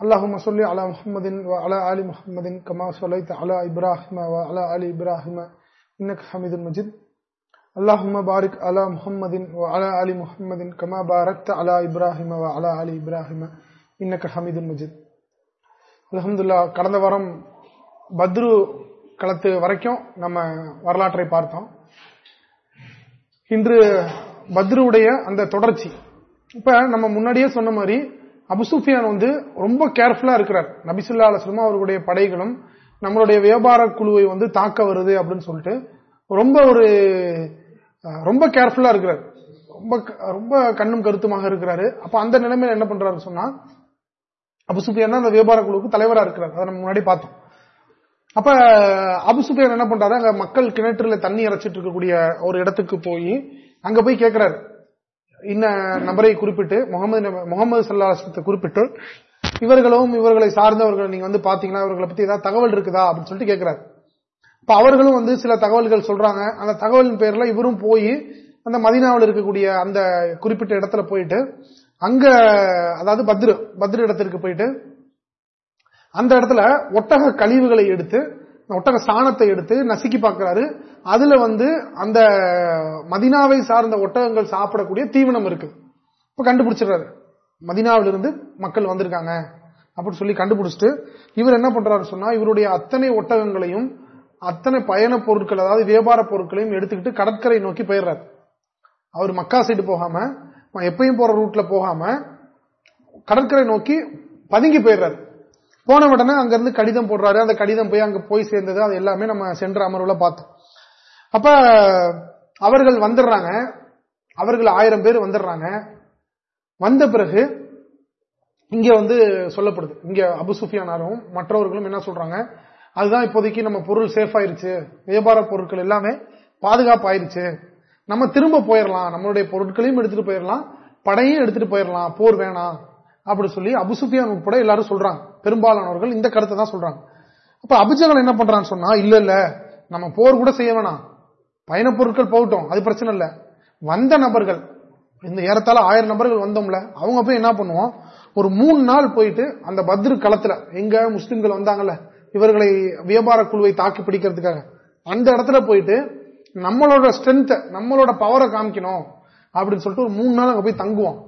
اللهم صل على محمد وعلى آل محمد كما صليت على إبراهيم وعلى آل إبراهيم إنك حميد مجيد اللهم بارك على محمد وعلى آل محمد كما باركت على إبراهيم وعلى آل إبراهيم إنك حميد مجيد அல்ஹம்துலில்லாஹ் கடந்த வாரம் பத்ரு களத்து வரைக்கும் நம்ம வரலாற்றை பார்த்தோம் இன்று பத்ருடைய அந்த தொடர்ச்சி இப்ப நம்ம முன்னாடியே சொன்ன மாதிரி அபுசுஃபியான் வந்து ரொம்ப கேர்ஃபுல்லா இருக்கிறார். நபிசுல்லா அலுவலமா அவருடைய படைகளும் நம்மளுடைய வியாபார குழுவை வந்து தாக்க வருது அப்படின்னு சொல்லிட்டு ரொம்ப ஒரு ரொம்ப கேர்ஃபுல்லா இருக்கிறார். ரொம்ப ரொம்ப கண்ணும் கருத்துமாக இருக்கிறாரு. அப்ப அந்த நிலைமையில என்ன பண்றாரு சொன்னா அபுசுஃபியான் அந்த வியாபார குழுவுக்கு தலைவரா இருக்கிறார். அதை நம்ம முன்னாடி பார்த்தோம். அப்ப அபுசுஃபியான் என்ன பண்றாரு? அங்க மக்கள் கிணற்றுல தண்ணி இறைச்சிட்டு இருக்கக்கூடிய ஒரு இடத்துக்கு போய் அங்க போய் கேட்கிறாரு இன்ன நபரை குறிப்பிட்டு முகமது முகமது சல்லாஹத்தை குறிப்பிட்டு இவர்களும் இவர்களை சார்ந்தவர்கள் நீங்க வந்து பாத்தீங்கன்னா இவர்களை பத்தி ஏதாவது தகவல் இருக்குதா அப்படின்னு சொல்லிட்டு கேட்கிறாரு இப்ப அவர்களும் வந்து சில தகவல்கள் சொல்றாங்க. அந்த தகவலின் பேர்ல இவரும் போய் அந்த மதீனாவில் இருக்கக்கூடிய அந்த குறிப்பிட்ட இடத்துல போயிட்டு அங்க அதாவது பத்ரு பத்ரு இடத்திற்கு போயிட்டு அந்த இடத்துல ஒட்டக கழிவுகளை எடுத்து ஒட்டக சாணத்தை எடுத்து நசுக்கி பார்க்கிறாரு. அதுல வந்து அந்த மதினாவை சார்ந்த ஒட்டகங்கள் சாப்பிடக்கூடிய தீவனம் இருக்கு. இப்ப கண்டுபிடிச்சிடுறாரு. மதினாவிலிருந்து மக்கள் வந்திருக்காங்க அப்படின்னு சொல்லி கண்டுபிடிச்சிட்டு இவர் என்ன பண்றாரு சொன்னா இவருடைய அத்தனை ஒட்டகங்களையும் அத்தனை பயண பொருட்கள் அதாவது வியாபார பொருட்களையும் எடுத்துக்கிட்டு கடற்கரை நோக்கி போயிடுறாரு. அவர் மக்கா சைடு போகாம எப்பயும் போற ரூட்ல போகாம கடற்கரை நோக்கி பதுங்கி போயிடுறாரு. போன உடனே அங்கிருந்து கடிதம் போடுறாரு. அந்த கடிதம் போய் அங்க போய் சேர்ந்தது. அது எல்லாமே நம்ம சென்ற அமர்வுல பார்த்தோம். அப்ப அவர்கள் வந்துடுறாங்க. அவர்கள் ஆயிரம் பேர் வந்துடுறாங்க. வந்த பிறகு இங்க வந்து சொல்லப்படுது. இங்க அபுசுஃபியானாரும் மற்றவர்களும் என்ன சொல்றாங்க? அதுதான் இப்போதைக்கு நம்ம பொருள் சேஃப் ஆயிருச்சு. வியாபார பொருட்கள் எல்லாமே பாதுகாப்பு ஆயிருச்சு நம்ம திரும்ப போயிடலாம் நம்மளுடைய பொருட்களையும் எடுத்துட்டு போயிடலாம் படையும் எடுத்துட்டு போயிடலாம் போர் வேணாம். அப்படி சொல்லி அபுசுஃபியான் உட்பட எல்லாரும் சொல்றாங்க. பெரும்பாலானவர்கள் இந்த கருத்தை தான் சொல்றாங்க. அப்ப அபிஜகல் என்ன பண்றான்னு சொன்னா இல்ல இல்ல நம்ம போர் கூட செய்ய வேணாம். பயணப் பொருட்கள் போகட்டும் அது பிரச்சனை இல்ல. வந்த நபர்கள் இந்த ஏறத்தால ஆயிரம் நபர்கள் வந்தோம்ல அவங்க போய் என்ன பண்ணுவோம்? ஒரு மூணு நாள் போயிட்டு அந்த பத்ரு களத்துல எங்க முஸ்லிம்கள் வந்தாங்கல்ல இவர்களை வியாபார குழுவை தாக்கி பிடிக்கிறதுக்காக அந்த இடத்துல போயிட்டு நம்மளோட ஸ்ட்ரென்த் நம்மளோட பவரை காமிக்கணும். அப்படின்னு சொல்லிட்டு ஒரு மூணு நாள் அங்க போய் தங்குவோம்.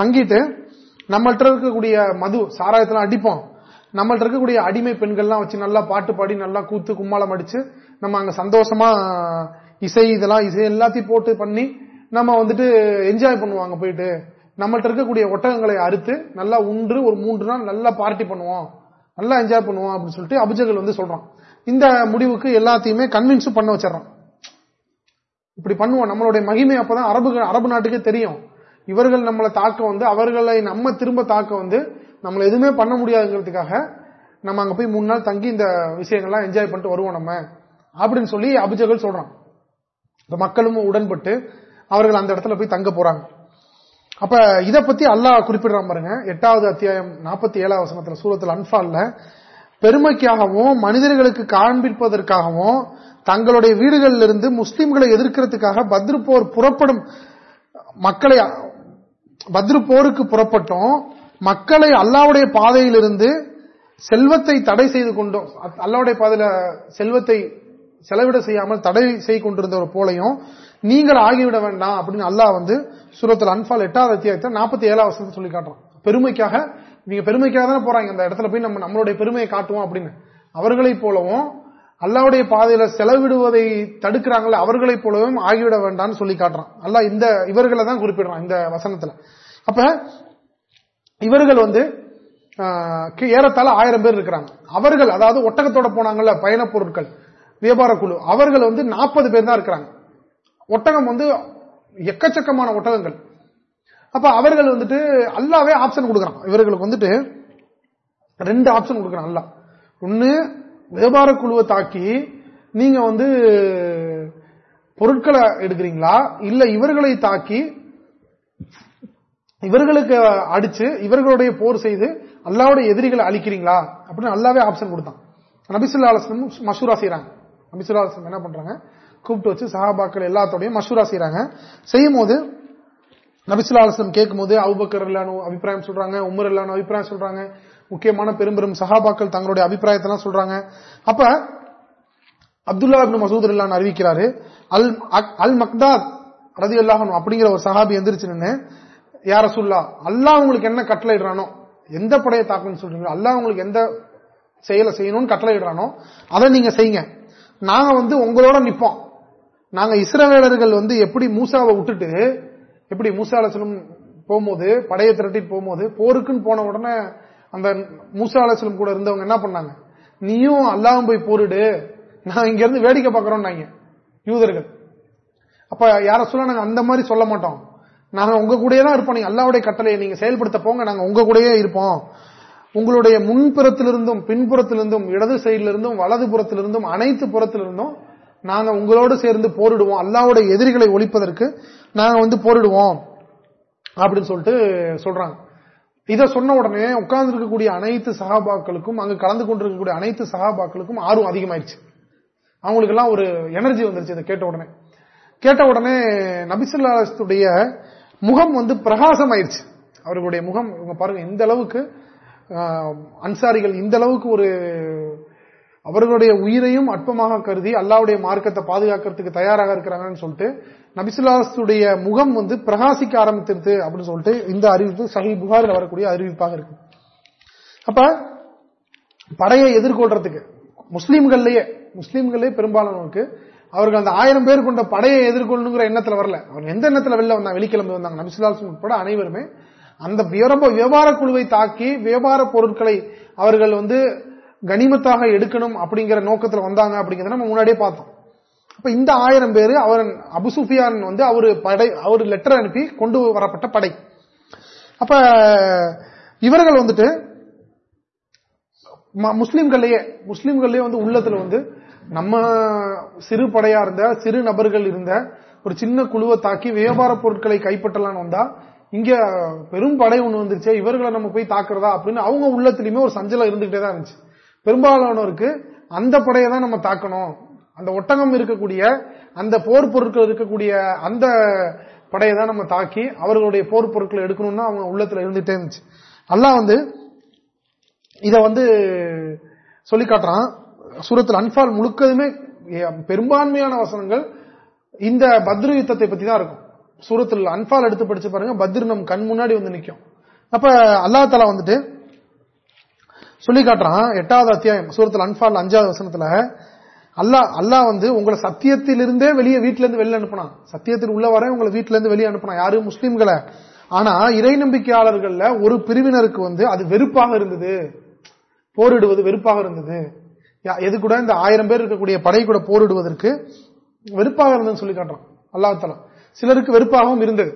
தங்கிட்டு நம்மள்கிட்ட இருக்கக்கூடிய மது சாராயத்தெல்லாம் அடிப்போம். நம்மள்ட்ட இருக்கக்கூடிய அடிமை பெண்கள்லாம் வச்சு நல்லா பாட்டு பாடி நல்லா கூத்து கும்மாளம் அடிச்சு நம்ம அங்க சந்தோஷமா இசை இதெல்லாம் இசை எல்லாத்தையும் போட்டு பண்ணி நம்ம வந்துட்டு என்ஜாய் பண்ணுவாங்க போயிட்டு. நம்மள்ட்ட இருக்கக்கூடிய ஒட்டகங்களை அறுத்து நல்லா உண்டு ஒரு மூன்று நாள் நல்லா பார்ட்டி பண்ணுவோம். நல்லா என்ஜாய் பண்ணுவோம் அப்படின்னு சொல்லிட்டு அபிஜகல் வந்து சொல்றான். இந்த முடிவுக்கு எல்லாத்தையுமே கன்வின்ஸும் பண்ண வச்சிடறான். இப்படி பண்ணுவோம். நம்மளுடைய மகிமை அப்பதான் அரபு அரபு நாட்டுக்கே தெரியும். இவர்கள் நம்மளை தாக்க வந்து அவர்களை நம்ம திரும்ப தாக்க வந்து நம்மளை எதுவுமே பண்ண முடியாதுங்கிறதுக்காக நம்ம அங்க போய் மூணு நாள் தங்கி இந்த விஷயங்கள்லாம் என்ஜாய் பண்ணிட்டு வருவோம் நம்ம. அப்படின்னு சொல்லி அபிஜகல் சொல்றான். இந்த மக்களும் உடன்பட்டு அவர்கள் அந்த இடத்துல போய் தங்க போறாங்க. அப்ப இதை பத்தி அல்லாஹ் குறிப்பிடுறான் பாருங்க. எட்டாவது அத்தியாயம் நாற்பத்தி ஏழாவது வசனத்துல சூரத்தில் அன்பால்ல பெருமைக்காகவும் மனிதர்களுக்கு காண்பிப்பதற்காகவும் தங்களுடைய வீடுகளில் இருந்து முஸ்லிம்களை எதிர்க்கிறதுக்காக பத்ருப்போர் புறப்படும் மக்களை பத்ரு போருக்கு புறப்பட்டோம். மக்களை அல்லாவுடைய பாதையிலிருந்து செல்வத்தை தடை செய்து கொண்டோம். அல்லாவுடைய பாதையில செல்வத்தை செலவிட செய்யாமல் தடை செய்து கொண்டிருந்தவர் போலையும் நீங்கள் ஆகிவிட வேண்டாம் அப்படின்னு அல்லாஹ் வந்து சூரத்தில் அன்பால் எட்டாவது அத்தியாயத்தை நாற்பத்தி ஏழாவது வருஷத்தை சொல்லி காட்டுறோம் பெருமைக்காக நீங்க பெருமைக்காக தானே போறாங்க. இந்த இடத்துல போய் நம்ம நம்மளுடைய பெருமையை காட்டுவோம் அப்படின்னு. அவர்களைப் போலவும் அல்லாவுடைய பாதையில செலவிடுவதை தடுக்கிறாங்களே அவர்களைப் போலவும் ஆகிவிட வேண்டாம்னு சொல்லி காட்டுறான். அல்ல இந்த இவர்களை தான் குறிப்பிடுறான் இந்த வசனத்துல. அப்ப இவர்கள் வந்து ஆஹ், ஏறத்தாழ ஆயிரம் பேர் இருக்கிறாங்க. அவர்கள் அதாவது ஒட்டகத்தோட போனாங்கல்ல பயணப் பொருட்கள் வியாபார குழு அவர்கள் வந்து நாற்பது பேர் தான் இருக்கிறாங்க. ஒட்டகம் வந்து எக்கச்சக்கமான ஒட்டகங்கள். அப்ப அவர்கள் வந்துட்டு அல்லாவே ஆப்ஷன் கொடுக்கறான். இவர்களுக்கு வந்துட்டு ரெண்டு ஆப்ஷன் கொடுக்கறான் அல்லா ஒன்னு வியாபார குழுவை தாக்கி நீங்க வந்து பொருட்களை எடுக்கிறீங்களா? இல்ல இவர்களை தாக்கி இவர்களுக்கு அடிச்சு இவர்களுடைய போர் செய்து அல்லாவுடைய எதிரிகளை அழிக்கிறீங்களா? அப்படின்னு அல்லாவே ஆப்ஷன் கொடுத்தான். நபிசுல்லா அலுவலம் மசூரா செய்யறாங்க நபிசுல்லா அலுவலம் என்ன பண்றாங்க? கூப்பிட்டு வச்சு சஹாபாக்கள் எல்லாத்தோடையும் மசூரா செய்யறாங்க செய்யும் போது நபிசுல்லா அலுவலம் கேட்கும் போது அவுபக்கர் இல்லானு அபிப்பிராயம் சொல்றாங்க உமர் இல்லானு அபிப்பிராயம் சொல்றாங்க. முக்கியமான பெரும் பெரும் சஹாபாக்கள் தங்களுடைய அபிப்பிராயத்தெல்லாம் சொல்றாங்க. அப்ப அப்துல்லா மசூத் இல்லான்னு அறிவிக்கிறாரு அல் அல் மக்தாத் ரதி அல்லாஹனும் அப்படிங்கிற ஒரு சஹாபி எந்திரிச்சு நின்று யார சொல்லா அல்லாஹ் உங்களுக்கு என்ன கட்டளை இடுறானோ எந்த படையை தாக்கணும்னு சொல்றீங்களோ அல்லாஹ் உங்களுக்கு எந்த செயலை செய்யணும்னு கட்டளை இடுறானோ அதை நீங்க செய்யுங்க. நாங்க வந்து உங்களோட நிப்போம். நாங்க இஸ்ரவேலர்கள் வந்து எப்படி மூசாவை விட்டுட்டு எப்படி மூசா சொல்லும் போகும்போது படையை திரட்டிட்டு போகும்போது போருக்குன்னு போன உடனே அந்த மூசா அலசலம் கூட இருந்தவங்க என்ன பண்ணாங்க? நீயும் அல்லாவும் போய் போரிடு. நான் இங்க இருந்து வேடிக்கை பாக்குறோம் யூதர்கள். அப்ப யார சொல்ல நாங்க அந்த மாதிரி சொல்ல மாட்டோம். நாங்க உங்க கூடயே தான் இருப்போம். நீங்க அல்லாவுடைய கட்டளையை நீங்க செயல்படுத்த போங்க. நாங்க உங்க கூடயே இருப்போம். உங்களுடைய முன்புறத்திலிருந்தும் பின்புறத்திலிருந்தும் இடது சைடிலிருந்தும் வலது புறத்திலிருந்தும் அனைத்து புறத்திலிருந்தும் நாங்க உங்களோடு சேர்ந்து போரிடுவோம். அல்லாவுடைய எதிரிகளை ஒழிப்பதற்கு நாங்க வந்து போரிடுவோம். அப்படின்னு சொல்லிட்டு சொல்றாங்க. இதை சொன்ன உடனே உட்கார்ந்து இருக்கக்கூடிய அனைத்து சகாபாக்களுக்கும் அங்கு கலந்து கொண்டிருக்கக்கூடிய அனைத்து சகாபாக்களுக்கும் ஆர்வம் அதிகமாயிருச்சு அவங்களுக்கு எல்லாம் ஒரு எனர்ஜி வந்துருச்சு இதை கேட்ட உடனே. கேட்ட உடனே நபிசுல்லாத்துடைய முகம் வந்து பிரகாசம் ஆயிடுச்சு அவர்களுடைய முகம் இவங்க பாருங்க இந்த அளவுக்கு அன்சாரிகள் இந்த அளவுக்கு ஒரு அவர்களுடைய உயிரையும் அற்பமாக கருதி அல்லாவுடைய மார்க்கத்தை பாதுகாக்கிறதுக்கு தயாராக இருக்கிறாங்கன்னு சொல்லிட்டு நபிசுல்லாசுடைய முகம் வந்து பிரகாசிக்க ஆரம்பித்திருது அப்படின்னு சொல்லிட்டு இந்த அறிவிப்பு சஹி புகாரில் வரக்கூடிய அறிவிப்பாக இருக்கு. அப்ப படையை எதிர்கொள்றதுக்கு முஸ்லீம்கள்லயே முஸ்லீம்களே பெரும்பாலானவருக்கு அவர்கள் அந்த ஆயிரம் பேர் கொண்ட படையை எதிர்கொள்ளுங்கிற எண்ணத்துல வரல. அவர் எந்த எண்ணத்துல வெளில வந்தாங்க வெள்ளிக்கிழமை வந்தாங்க நபிசுல்லாசம் உட்பட அனைவருமே அந்த வியாபார குழுவை தாக்கி வியாபார பொருட்களை அவர்கள் வந்து கனிமத்தாக எடுக்கணும் அப்படிங்கிற நோக்கத்தில் வந்தாங்க அப்படிங்கிறத நம்ம முன்னாடியே பார்த்தோம். அப்ப இந்த ஆயிரம் பேர் அவர் அபுசுஃபியான் வந்து அவரு படை அவர் லெட்டர் அனுப்பி கொண்டு வரப்பட்ட படை. அப்ப இவர்கள் வந்துட்டு முஸ்லிம்கள்லயே முஸ்லிம்கள்லயே வந்து உள்ளத்துல வந்து நம்ம சிறு படையா இருந்த சிறு நபர்கள் இருந்த ஒரு சின்ன குழுவை தாக்கி வியாபார பொருட்களை கைப்பற்றலான்னு வந்தா இங்க பெரும் படை ஒண்ணு வந்துருச்சு இவர்களை நம்ம போய் தாக்குறதா அப்படின்னு அவங்க உள்ளத்திலயுமே ஒரு சஞ்சலம் இருந்துகிட்டே தான் இருந்துச்சு. பெரும்பாலானோருக்கு அந்த படையை தான் நம்ம தாக்கணும். அந்த ஒட்டகம் இருக்கக்கூடிய அந்த போர் பொருட்கள் இருக்கக்கூடிய அந்த படையை தான் நம்ம தாக்கி அவர்களுடைய போர் பொருட்களை எடுக்கணும்னு அவங்க உள்ளத்துல இருந்துட்டே இருந்துச்சு. அல்லாஹ் வந்து இத வந்து சொல்லி காட்டுறான். சூரத்தில் அன்பால் முழுக்கதுமே பெரும்பான்மையான வசனங்கள் இந்த பத்ரு யுத்தத்தை பத்தி தான் இருக்கும். சூரத்தில் அன்பால் எடுத்து படிச்சு பாருங்க பத்ரு நம் கண் முன்னாடி வந்து நிற்கும் அப்ப அல்லா தலா வந்துட்டு சொல்லி காட்டுறான் எட்டாவது அத்தியாயம் சூரத்தில் அன்பால் அஞ்சாவது வசனத்துல அல்லா அல்லா வந்து உங்களை சத்தியத்திலிருந்தே வெளியே வீட்டுல இருந்து வெளியே அனுப்பினான். சத்தியத்தில் உள்ள வர உங்களை வீட்டுல இருந்து வெளியே அனுப்பினா யாரு முஸ்லீம்களை. ஆனா இறை நம்பிக்கையாளர்கள்ல ஒரு பிரிவினருக்கு வந்து அது வெறுப்பாக இருந்தது. போரிடுவது வெறுப்பாக இருந்தது. எது கூட இந்த ஆயிரம் பேர் இருக்கக்கூடிய படை கூட போரிடுவதற்கு வெறுப்பாக இருந்ததுன்னு சொல்லி காட்டுறோம் அல்லாத்தலா சிலருக்கு வெறுப்பாகவும் இருந்தது.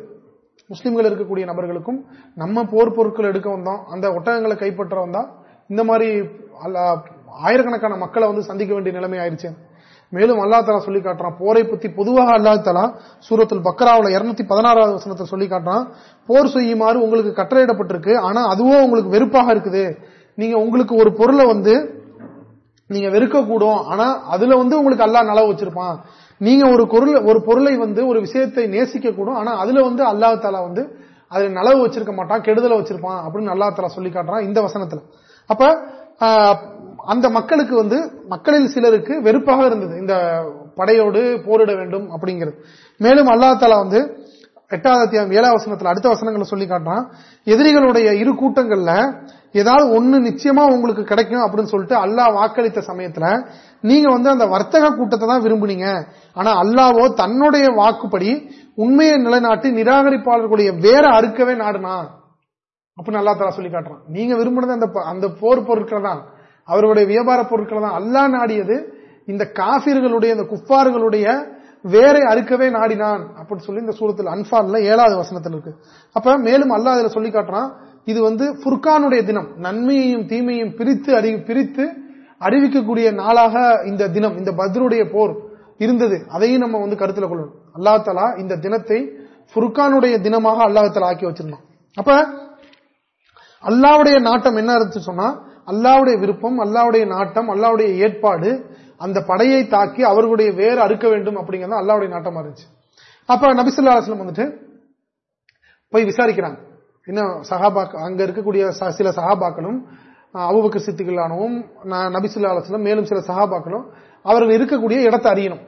முஸ்லீம்கள் இருக்கக்கூடிய நபர்களுக்கும் நம்ம போர் பொருட்கள் எடுக்க வந்தோம் அந்த ஒட்டகங்களை கைப்பற்ற வந்தா இந்த மாதிரி ஆயிரக்கணக்கான மக்களை வந்து சந்திக்க வேண்டிய நிலைமை ஆயிடுச்சு மேலும் அல்லா தலா சொல்லி காட்டுறான் போரை பத்தி பொதுவாக அல்லா தலா சூரத்தில் பக்ராவில் இருநூத்தி பதினாறாவது வசனத்தை சொல்லி காட்டுறான் போர் செய்யுமாறு உங்களுக்கு கட்டளையிடப்பட்டிருக்கு ஆனா அதுவும் உங்களுக்கு வெறுப்பாக இருக்குது. நீங்க உங்களுக்கு ஒரு பொருளை வந்து நீங்க வெறுக்க கூடும் ஆனா அதுல வந்து உங்களுக்கு அல்லா நலவு வச்சிருப்பான். நீங்க ஒரு பொருள் ஒரு பொருளை வந்து ஒரு விஷயத்தை நேசிக்க கூடும் ஆனா அதுல வந்து அல்லா தாலா வந்து அதுல நலவு வச்சிருக்க மாட்டான் கெடுதலை வச்சிருப்பான் அப்படின்னு அல்லா தாலா சொல்லி காட்டுறான் இந்த வசனத்துல. அப்ப அந்த மக்களுக்கு வந்து மக்களில் சிலருக்கு வெறுப்பாக இருந்தது. இந்த படையோடு போரிட வேண்டும் அப்படிங்கிறது. மேலும் அல்லா தாலா வந்து எட்டாவது அத்தியாயம் ஏழாவது வசனத்துல அடுத்த வசனங்களை சொல்லி காட்டுறான் எதிரிகளுடைய இரு கூட்டங்கள்ல ஏதாவது ஒண்ணு நிச்சயமா உங்களுக்கு கிடைக்கும் அப்படின்னு சொல்லிட்டு அல்லாஹ் வாக்களித்த சமயத்துல நீங்க வந்து அந்த வர்த்தக கூட்டத்தை தான் விரும்புனீங்க. ஆனா அல்லாவோ தன்னுடைய வாக்குப்படி உண்மையை நிலைநாட்டி நிராகரிப்பாளர்களுடைய வேற அறுக்கவே நாடுனா அப்படின்னு அல்லா தலா சொல்லி காட்டுறான். நீங்க விரும்பினது அந்த அந்த போர் பொருட்கள் தான். அவருடைய வியாபார பொருட்கள் தான். அல்லா நாடியது இந்த காபிர்களுடைய இந்த குப்பாறுகளுடைய வேரை அறுக்கவே நாடினான் அப்படின்னு சொல்லி இந்த சூரத்தில் அன்பான்ல ஏழாவது வசனத்தில் இருக்கு. அப்ப மேலும் அல்லா இதுல சொல்லி காட்டுறான் இது வந்து புர்கானுடைய தினம். நன்மையையும் தீமையும் பிரித்து அறி பிரித்து அறிவிக்கக்கூடிய நாளாக இந்த தினம் இந்த பத்ருடைய போர் இருந்தது. அதையும் நம்ம வந்து கருத்தில் கொள்ளணும். அல்லாஹ் இந்த தினத்தை ஃபுர்கானுடைய தினமாக அல்லாஹால ஆக்கி வச்சிருந்தோம் அப்ப அல்லாவுடைய நாட்டம் என்ன இருந்துச்சு சொன்னா அல்லாவுடைய விருப்பம் அல்லாவுடைய நாட்டம் அல்லாவுடைய ஏற்பாடு அந்த படையை தாக்கி அவர்களுடைய வேறு அறுக்க வேண்டும் அப்படிங்கிறது அல்லாவுடைய நாட்டமா இருந்துச்சு. அப்ப நபிசுல்லா அலுவலம் வந்துட்டு போய் விசாரிக்கிறாங்க. இன்னும் சஹாபா அங்க இருக்கக்கூடிய சில சகாபாக்களும் அவுபக்கர் சித்துக்களானவும் நபிசுல்லா அலுவலம் மேலும் சில சகாபாக்களும் அவர்கள் இருக்கக்கூடிய இடத்தை அறியணும்.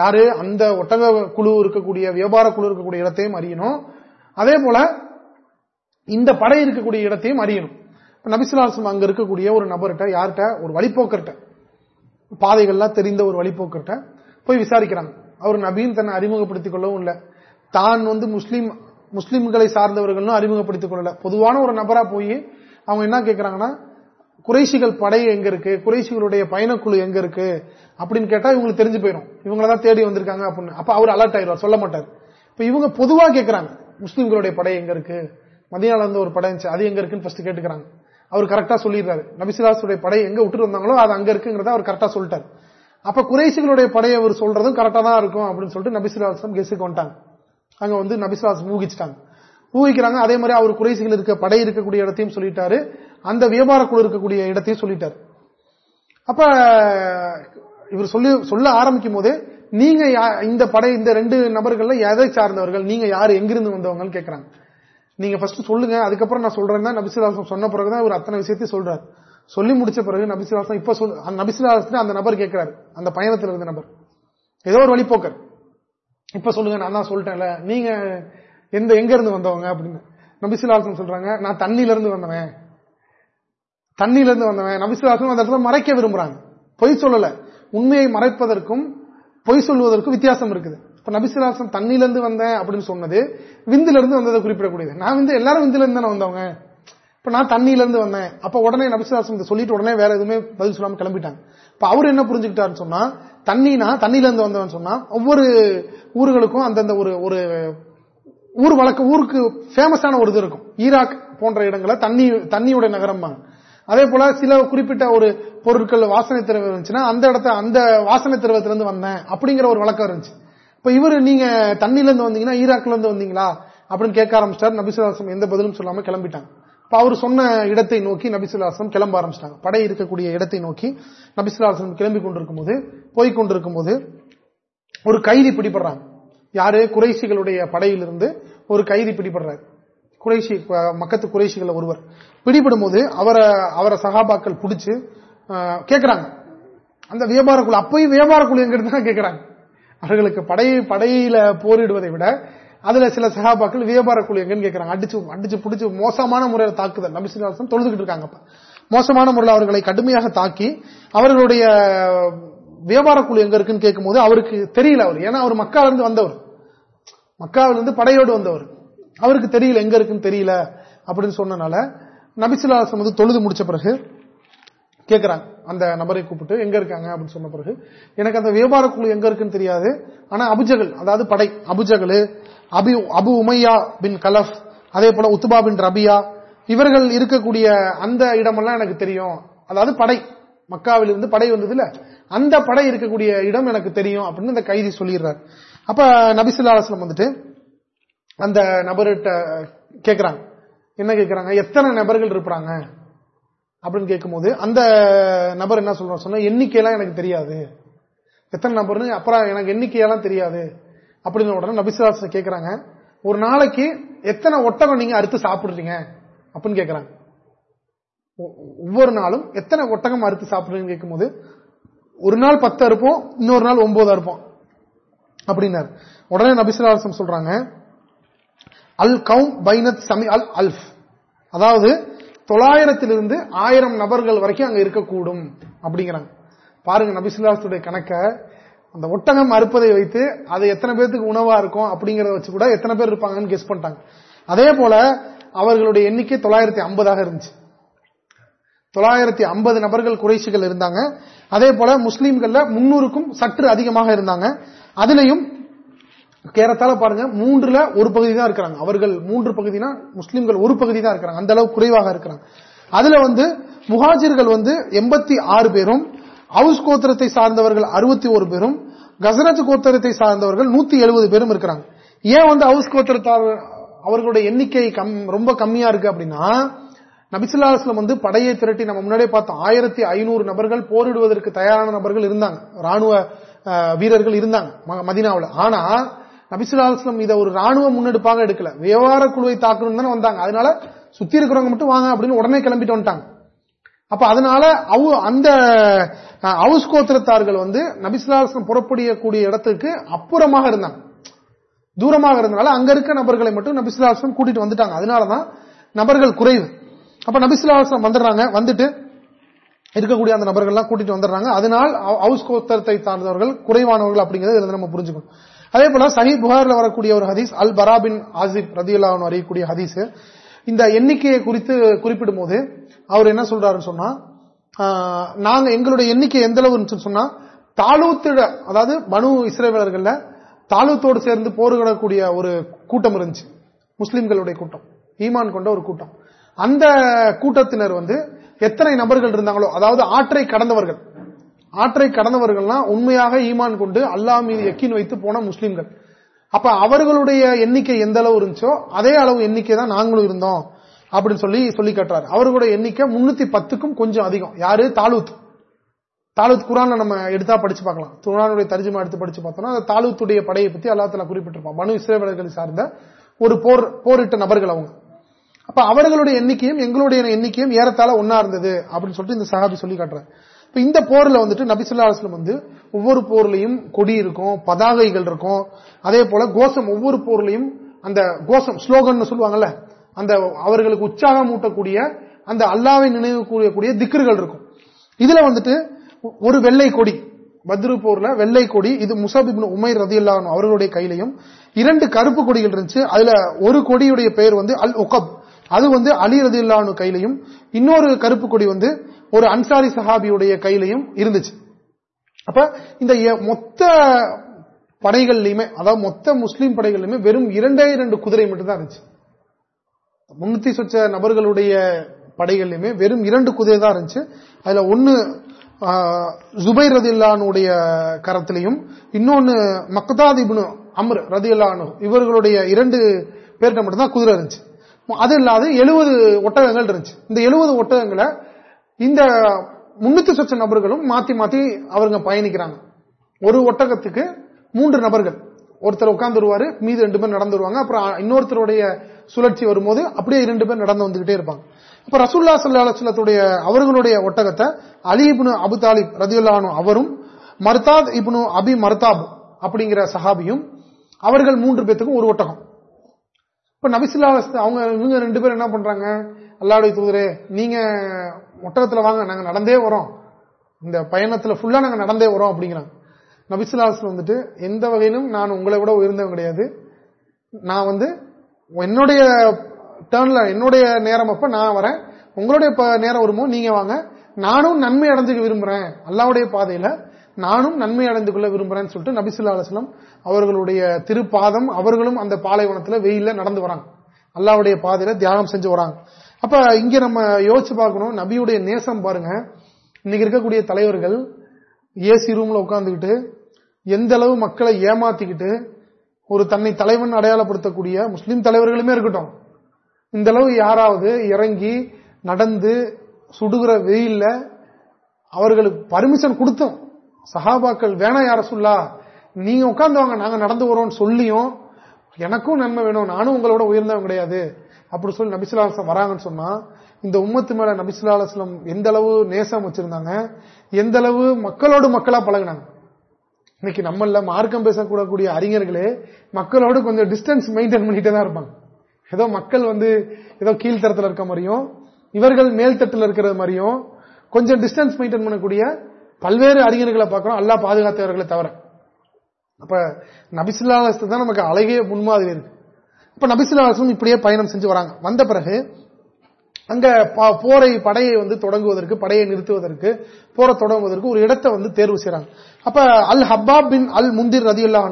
யாரு? அந்த ஒட்டக குழு இருக்கக்கூடிய வியாபார குழு இருக்கக்கூடிய இடத்தையும் அறியணும். அதே போல இந்த படை இருக்கக்கூடிய இடத்தையும் அறியணும். நபிசுலாசம் அங்க இருக்கக்கூடிய ஒரு நபர்கிட்ட யார்கிட்ட? ஒரு வழிபோக்கர்கிட்ட. பாதைகள்லாம் தெரிந்த ஒரு வழிபோக்கர்கிட்ட போய் விசாரிக்கிறாங்க. அவர் நபீன் தன்னை அறிமுகப்படுத்திக் கொள்ளவும் இல்லை. தான் வந்து முஸ்லீம் முஸ்லீம்களை சார்ந்தவர்களும் அறிமுகப்படுத்திக் கொள்ளல. பொதுவான ஒரு நபரா போய் அவங்க என்ன கேட்கிறாங்கன்னா குறைசிகள் படை எங்க இருக்கு? குறைசிகளுடைய பயணக்குழு எங்க இருக்கு? அப்படின்னு கேட்டா இவங்களுக்கு தெரிஞ்சு போயிடும் இவங்களதான் தேடி வந்திருக்காங்க அப்படின்னு. அப்ப அவர் அலர்ட் ஆயிடுவார். சொல்ல மாட்டார். இப்ப இவங்க பொதுவா கேட்கிறாங்க முஸ்லீம்களுடைய படை எங்க இருக்கு? மதியானம் இருந்து ஒரு படை இருந்துச்சு. அது எங்க இருக்குன்னு ஃபர்ஸ்ட் கேட்டுக்கிறாங்க. அவர் கரெக்டா சொல்லிடுறாரு. நபிசிலாசுடைய படை எங்க விட்டுட்டு வந்தாங்களோ அது அங்க இருக்குங்கிறத அவர் கரெக்டா சொல்லிட்டார். அப்ப குறைசிகளுடைய படையை அவர் சொல்றதும் கரெக்டா தான் இருக்கும் அப்படின்னு சொல்லிட்டு நபிசிலாசம் கெஸுக்கு வந்துட்டாங்க. அங்க வந்து நபிசிலாசம் ஊகிச்சிட்டாங்க. ஊகிக்கிறாங்க அதே மாதிரி அவர் குறைசிகள் இருக்க படை இருக்கக்கூடிய இடத்தையும் சொல்லிட்டாரு. அந்த வியாபார குழு இருக்கக்கூடிய இடத்தையும் சொல்லிட்டாரு. அப்ப இவர் சொல்லி சொல்ல ஆரம்பிக்கும் போதே நீங்க இந்த படை இந்த ரெண்டு நபர்கள்ல எதை சார்ந்தவர்கள் நீங்க யாரு எங்கிருந்து வந்தவங்கன்னு கேட்கறாங்க நீங்க ஃபர்ஸ்ட் சொல்லுங்க அதுக்கப்புறம் நான் சொல்றேன் தான் நபிசுலாசம் சொன்ன பிறகுதான் இவர் அத்தனை விஷயத்தையும் சொல்றாரு. சொல்லி முடிச்ச பிறகு நபிசுலாசம் இப்ப சொல் நபிசுலாசத்துல அந்த நபர் கேட்கிறாரு. அந்த பயணத்தில் இருந்த நபர். ஏதோ ஒரு வழிபோக்கர் இப்ப சொல்லுங்க நான் தான் சொல்லிட்டேன்ல நீங்க எந்த எங்க இருந்து வந்தவங்க அப்படின்னு. நபிசுலாசம் சொல்றாங்க நான் தண்ணியில இருந்து வந்தவன். தண்ணியில இருந்து வந்தவன் நபிசுலாசம் அந்த இடத்துல மறைக்க விரும்புறாங்க. பொய் சொல்லல. உண்மையை மறைப்பதற்கும் பொய் சொல்வதற்கும் வித்தியாசம் இருக்குது. இப்ப நபிசுலாசம் தண்ணில இருந்து வந்தேன் அப்படின்னு சொன்னது விந்துல இருந்து வந்ததை குறிப்பிடக்கூடியது. நான் வந்து எல்லாரும் விந்துல இருந்து தானே வந்தவங்க. இப்ப நான் தண்ணியில இருந்து வந்தேன். அப்ப உடனே நபிசுலாசம் சொல்லிட்டு உடனே வேற எதுவுமே பதில் சொல்லாம கிளம்பிட்டாங்க. இப்ப அவர் என்ன புரிஞ்சுக்கிட்டாருன்னு சொன்னா தண்ணினா தண்ணியில இருந்து வந்தவன் சொன்னா ஒவ்வொரு ஊர்களுக்கும் அந்தந்த ஒரு ஒரு ஊர் வழக்கு ஊருக்கு ஃபேமஸான ஒரு இது இருக்கும். ஈராக் போன்ற இடங்களை தண்ணி தண்ணியோட நகரம் அதே போல சில குறிப்பிட்ட ஒரு பொருட்கள் வாசனை திரவம் இருந்துச்சுன்னா அந்த இடத்த அந்த வாசனை திரவத்திலிருந்து வந்தேன் அப்படிங்கிற ஒரு வழக்கம் இருந்துச்சு. இப்ப இவர் நீங்க தண்ணில இருந்து வந்தீங்கன்னா ஈராக்ல இருந்து வந்தீங்களா? அப்படின்னு கேட்க ஆரம்பிச்சிட்டார். நபிசுலாசம் எந்த பதிலும் சொல்லாம கிளம்பிட்டாங்க. இப்ப அவர் சொன்ன இடத்தை நோக்கி நபிசுலாசம் கிளம்ப ஆரம்பிச்சிட்டாங்க. படை இருக்கக்கூடிய இடத்தை நோக்கி நபிசுலாசம் கிளம்பி கொண்டிருக்கும் போது போய் கொண்டிருக்கும் போது ஒரு கைதி பிடிபடுறாங்க. யாரு? குறைசிகளுடைய படையிலிருந்து ஒரு கைதி பிடிபடுறாரு. குறைசி மக்கத்து குறைசிகள் ஒருவர். பிடிபடும் போது அவரை அவரை சகாபாக்கள் பிடிச்சு கேட்கிறாங்க அந்த வியாபார குழு அப்பயும் வியாபார குழு எங்க இருந்தா கேட்கிறாங்க அவர்களுக்கு படை படையில போரிடுவதை விட அதுல சில சகாபாக்கள் வியாபார குழு எங்கன்னு கேட்கிறாங்க அடிச்சு அடிச்சு பிடிச்சு மோசமான முறையில் தாக்குதல். நபிசுலாசம் தொழுதுகிட்டு இருக்காங்க மோசமான முறையில் அவர்களை கடுமையாக தாக்கி அவர்களுடைய வியாபார குழு எங்க இருக்குன்னு கேட்கும் போது அவருக்கு தெரியல அவர். ஏன்னா அவர் மக்காவிலிருந்து வந்தவர். மக்காவிலிருந்து படையோடு வந்தவர். அவருக்கு தெரியல எங்க இருக்குன்னு தெரியல அப்படின்னு சொன்னனால நபிசுலாசம் வந்து தொழுது முடிச்ச பிறகு கேட்கிறாங்க அந்த நபரை கூப்பிட்டு எங்க இருக்காங்க? அப்படின்னு சொன்ன பிறகு எனக்கு அந்த வியாபார குழு எங்க இருக்குன்னு தெரியாது. ஆனா அபுஜகல் அதாவது படை அபுஜகல் அபி அபு உமையா பின் கலஃப் அதே போல உத்துபா பின் ரபியா இவர்கள் இருக்கக்கூடிய அந்த இடமெல்லாம் எனக்கு தெரியும். அதாவது படை மக்காவில் இருந்து படை வந்தது இல்ல அந்த படை இருக்கக்கூடிய இடம் எனக்கு தெரியும் அப்படின்னு இந்த கைதி சொல்லிடுறாரு. அப்ப நபிசுல்லா வந்துட்டு அந்த நபர்கிட்ட கேட்கிறாங்க என்ன கேட்கிறாங்க எத்தனை நபர்கள் இருப்பாங்க? அப்படின்னு கேட்கும்போது அந்த நபர் என்ன சொல்றாரு? சொன்னா எண்ணிக்கையெல்லாம் எனக்கு தெரியாது. எத்தனை நபர்னு அப்புறம் எனக்கு எண்ணிக்கையெல்லாம் தெரியாது. அப்படின்னு உடனே நபிசுலாச கேட்கிறாங்க ஒரு நாளைக்கு எத்தனை ஒட்டகம் நீங்க அறுத்து சாப்பிடுறீங்க? அப்படின்னு கேட்கிறாங்க ஒவ்வொரு நாளும் எத்தனை ஒட்டகம் அறுத்து சாப்பிடுறீங்கன்னு கேட்கும்போது ஒரு நாள் பத்து அறுப்போம் இன்னொரு நாள் ஒன்பது அறுப்போம். அப்படின்னாரு. உடனே நபிசுலாசம் சொல்றாங்க அல் கவுன் பைனத் சமி அல் அல்ஃப். அதாவது தொள்ளாயிரத்திலிருந்து ஆயிரம் நபர்கள் வரைக்கும் அங்க இருக்கக்கூடும் அப்படிங்கிறாங்க. பாருங்க நபிசுல்லாசுடைய கணக்க அந்த ஒட்டகம் அறுப்பதை வைத்து அது எத்தனை பேருக்கு உணவா இருக்கும் அப்படிங்கறத வச்சு கூட எத்தனை பேர் இருப்பாங்கன்னு கெஸ் பண்ணிட்டாங்க. அதே போல அவர்களுடைய எண்ணிக்கை தொள்ளாயிரத்தி ஐம்பதாக இருந்துச்சு. தொள்ளாயிரத்தி ஐம்பது நபர்கள் குறைசிகள் இருந்தாங்க. அதே போல முஸ்லீம்கள்ல முன்னூறுக்கும் சற்று அதிகமாக இருந்தாங்க. அதுலயும் கேரத்தால பாருங்க மூன்றுல ஒரு பகுதி தான் இருக்கிறாங்க. அவர்கள் மூன்று பகுதினா முஸ்லீம்கள் ஒரு பகுதி தான் இருக்கிறாங்க. அந்த அளவு குறைவாக இருக்கிறாங்க. அதுல வந்து முஹாஜிர்கள் வந்து எண்பத்தி ஆறு பேரும் ஹவுஸ் கோத்திரத்தை சார்ந்தவர்கள் அறுபத்தி ஒரு பேரும் கசரஜ் கோத்திரத்தை சார்ந்தவர்கள் நூத்தி எழுபது பேரும் இருக்கிறாங்க. ஏன் வந்து ஹவுஸ் கோத்திரத்தார் அவர்களுடைய எண்ணிக்கை ரொம்ப கம்மியா இருக்கு அப்படின்னா நபிசுல்லாஸ்லம் வந்து படையை திரட்டி நம்ம முன்னாடியே பார்த்தோம். ஆயிரத்தி ஐநூறு நபர்கள் போரிடுவதற்கு தயாரான நபர்கள் இருந்தாங்க. ராணுவ வீரர்கள் இருந்தாங்க. மதினாவில். ஆனா நபிசுல்லாஸ்லம் இதை ஒரு ராணுவ முன்னெடுப்பாக எடுக்கல. வியாபார குழுவை தாக்கணும் தானே வந்தாங்க. அதனால சுத்தி இருக்கிறவங்க மட்டும் வாங்க அப்படின்னு உடனே கிளம்பிட்டு வந்துட்டாங்க. அப்ப அதனால அவு அந்த அவுஸ் கோத்திரத்தார்கள் வந்து நபிசுல்லாஸ்லம் புறப்படியக்கூடிய இடத்துக்கு அப்புறமாக இருந்தாங்க. தூரமாக இருந்தனால அங்க இருக்க நபர்களை மட்டும் நபிசுல்லாஸ்லம் கூட்டிட்டு வந்துட்டாங்க. அதனாலதான் நபர்கள் குறைவு. அப்ப நபிசுல்லாஸ்லம் வந்துடுறாங்க. வந்துட்டு இருக்கக்கூடிய அந்த நபர்கள்லாம் கூட்டிட்டு வந்துடுறாங்க. அதனால் ஹவுஸ் கோத்தரத்தை சார்ந்தவர்கள் குறைவானவர்கள் அப்படிங்கறத நம்ம புரிஞ்சுக்கணும். அதே போல சஹி புகாரில் வரக்கூடிய ஒரு ஹதீஸ் அல் பராபின் ஆசிப் ரதியுல்லான் அறியக்கூடிய ஹதீஸ். இந்த எண்ணிக்கையை குறித்து குறிப்பிடும் போது அவர் என்ன சொல்றாருன்னு சொன்னா நாங்க எங்களுடைய எண்ணிக்கை எந்த அளவு சொன்னா தாளூத்திட அதாவது மனு இஸ்ரேலர்கள்ல தாளூத்தோடு சேர்ந்து போருகிடக்கூடிய ஒரு கூட்டம் இருந்துச்சு. முஸ்லிம்களுடைய கூட்டம் ஈமான் கொண்ட ஒரு கூட்டம். அந்த கூட்டத்தினர் வந்து எத்தனை நபர்கள் இருந்தாங்களோ அதாவது ஆற்றை கடந்தவர்கள் ஆற்றை கடந்தவர்கள்னா உண்மையாக ஈமான் கொண்டு அல்லா மீது எக்கின் வைத்து போன முஸ்லிம்கள். அப்ப அவர்களுடைய எண்ணிக்கை எந்த அளவு இருந்துச்சோ அதே அளவு எண்ணிக்கை தான் நாங்களும் இருந்தோம் அப்படின்னு சொல்லி சொல்லி கட்டுறாரு. அவர்களுடைய எண்ணிக்கை முன்னூத்தி பத்துக்கும் கொஞ்சம் அதிகம். யாரு? தாலூத். தாலூத் குரான நம்ம எடுத்தா படிச்சு பார்க்கலாம். குரானுடைய தரிஜமா எடுத்து படிச்சு பார்த்தோம்னா அந்த தாலூத்துடைய படையை பத்தி அல்லாத்துல குறிப்பிட்டிருப்பான். மனு இஸ்ரேவர்களை சார்ந்த ஒரு போர் போரிட்ட நபர்கள் அவங்க. அப்ப அவர்களுடைய எண்ணிக்கையும் எங்களுடைய எண்ணிக்கையும் ஏறத்தாழ ஒன்னா இருந்தது அப்படின்னு சொல்லிட்டு இந்த சகாபி சொல்லி காட்டுறாரு. இப்ப இந்த போர்ல வந்துட்டு நபிசுல்லா அலுவலம் வந்து ஒவ்வொரு போர்லையும் கொடி இருக்கும் பதாகைகள் இருக்கும். அதே போல கோஷம் ஒவ்வொரு போர்லையும் அந்த கோஷம் ஸ்லோகன் சொல்லுவாங்கல்ல அந்த அவர்களுக்கு உற்சாகம் ஊட்டக்கூடிய அந்த அல்லாவை நினைவு கூறக்கூடிய திக்கர்கள் இருக்கும். இதுல வந்துட்டு ஒரு வெள்ளை கொடி பத்ரு போர்ல வெள்ளை கொடி இது முசாபிப்னு உமைர் ரதி அவர்களுடைய கையிலையும் இரண்டு கருப்பு கொடிகள் இருந்துச்சு. அதுல ஒரு கொடியுடைய பெயர் வந்து அல் உகப் அது வந்து அலி ரதியுல்லானு கையிலையும் இன்னொரு கருப்பு கொடி வந்து ஒரு அன்சாரி சஹாபியுடைய கையிலையும் இருந்துச்சு. அப்ப இந்த மொத்த படைகள்லையுமே அதாவது மொத்த முஸ்லீம் படைகள்லயுமே வெறும் இரண்டே இரண்டு குதிரை மட்டும்தான் இருந்துச்சு. முன்னூத்தி சொச்ச நபர்களுடைய படைகள்லயுமே வெறும் இரண்டு குதிரை தான் இருந்துச்சு. அதுல ஒன்னு ஜுபை ரதில்லானுடைய கரத்திலையும் இன்னொன்னு மக்தாதிபுனு அம்ர் ரதில்லானு இவர்களுடைய இரண்டு பேர்கிட்ட மட்டும்தான் குதிரை இருந்துச்சு. அது இல்லாத எழுபது ஒட்டகங்கள் இருந்துச்சு. இந்த எழுபது ஒட்டகங்களை இந்த முன்னூத்தி சொச்ச நபர்களும் மாத்தி மாத்தி அவருங்க பயணிக்கிறாங்க. ஒரு ஒட்டகத்துக்கு மூன்று நபர்கள். ஒருத்தர் உட்கார்ந்துருவாரு மீது ரெண்டு பேர் நடந்து வருவாங்க அப்புறம் இன்னொருத்தருடைய சுழற்சி வரும்போது அப்படியே ரெண்டு பேர் நடந்து வந்துகிட்டே இருப்பாங்க. இப்ப ரசூல்லா சல்லாத்துடைய அவர்களுடைய ஒட்டகத்தை அலி இப்னு அபு தாலிப் ரதியுல்லானு அவரும் மர்தாத் இப்னு அபி மர்தாப் அப்படிங்கிற சஹாபியும் அவர்கள் மூன்று பேத்துக்கும் ஒரு ஒட்டகம். இப்ப நபிசுல்லா அவங்க இவங்க ரெண்டு பேரும் என்ன பண்றாங்க? அல்லாவுடைய தூதரே நீங்க ஒட்டகத்துல வாங்க நாங்க நடந்தே வரோம் இந்த பயணத்துல ஃபுல்லா நாங்க நடந்தே வரோம் அப்படிங்கிறாங்க. நபிசுல்லாஸ் வந்துட்டு எந்த வகையிலும் நான் உங்களை விட உயர்ந்தவன் கிடையாது. நான் வந்து என்னுடைய டேர்ன்ல என்னுடைய நேரம் அப்ப நான் வரேன். உங்களுடைய நேரம் வருமோ நீங்க வாங்க. நானும் நன்மை அடைஞ்சுக்க விரும்புறேன். அல்லாவுடைய பாதையில நானும் நன்மை அடைந்து கொள்ள விரும்புறேன்னு சொல்லிட்டு நபிசுல்லா அலுவலம் அவர்களுடைய திருப்பாதம் அவர்களும் அந்த பாலைவனத்துல வெயில நடந்து வராங்க. அல்லாவுடைய பாதையில தியாகம் செஞ்சு வராங்க. அப்ப இங்க நம்ம யோசிச்சு பார்க்கணும். நபியுடைய நேசம் பாருங்க. இன்னைக்கு இருக்கக்கூடிய தலைவர்கள் ஏசி ரூம்ல உட்காந்துக்கிட்டு எந்த அளவு மக்களை ஏமாத்திக்கிட்டு ஒரு தன்னை தலைவன் அடையாளப்படுத்தக்கூடிய முஸ்லீம் தலைவர்களுமே இருக்கட்டும். இந்த அளவு யாராவது இறங்கி நடந்து சுடுகிற வெயில்ல அவர்களுக்கு பர்மிஷன் கொடுத்தோம். சஹாபாக்கள் வேணா யார சொல்லா நீங்க உட்கார்ந்தவங்க நாங்க நடந்து வரோம்னு சொல்லியும் எனக்கும் நன்மை வேணும் நானும் உங்களோட உயர்ந்தவன் கிடையாது. அப்படி சொல்லி நபிசுல்லாஸ்லம் வராங்கன்னு சொன்னா இந்த உம்மத்து மேல நபிசுல்லாஸ்லம் எந்த அளவு நேசம் வச்சிருந்தாங்க எந்த அளவு மக்களோடு மக்களா பழகினாங்க. இன்னைக்கு நம்மள மார்க்கம் பேசக்கூடக்கூடிய அறிஞர்களே மக்களோடு கொஞ்சம் டிஸ்டன்ஸ் மெயின்டைன் பண்ணிட்டே தான் இருப்பாங்க. ஏதோ மக்கள் வந்து ஏதோ கீழ்த்தரத்தில் இருக்க மாதிரியும் இவர்கள் மேல்தட்டில் இருக்கிறது மாதிரியும் கொஞ்சம் டிஸ்டன்ஸ் மெயின்டைன் பண்ணக்கூடிய பல்வேறு அறிஞர்களை பார்க்கிறோம். அல்லா பாதுகாத்தவர்களை தவிர. அப்ப நபிசுல்லா தான் நமக்கு அழகிய முன்மாதிரி இருக்கு. இப்ப நபிசுல்லாஸ்லம் இப்படியே பயணம் செஞ்சு வராங்க. வந்த பிறகு அங்க போரை படையை வந்து தொடங்குவதற்கு படையை நிறுத்துவதற்கு போரை தொடங்குவதற்கு ஒரு இடத்தை வந்து தேர்வு செய்யறாங்க அப்ப அல் ஹப்பா பின் அல் முந்திர் ரதியுல்லா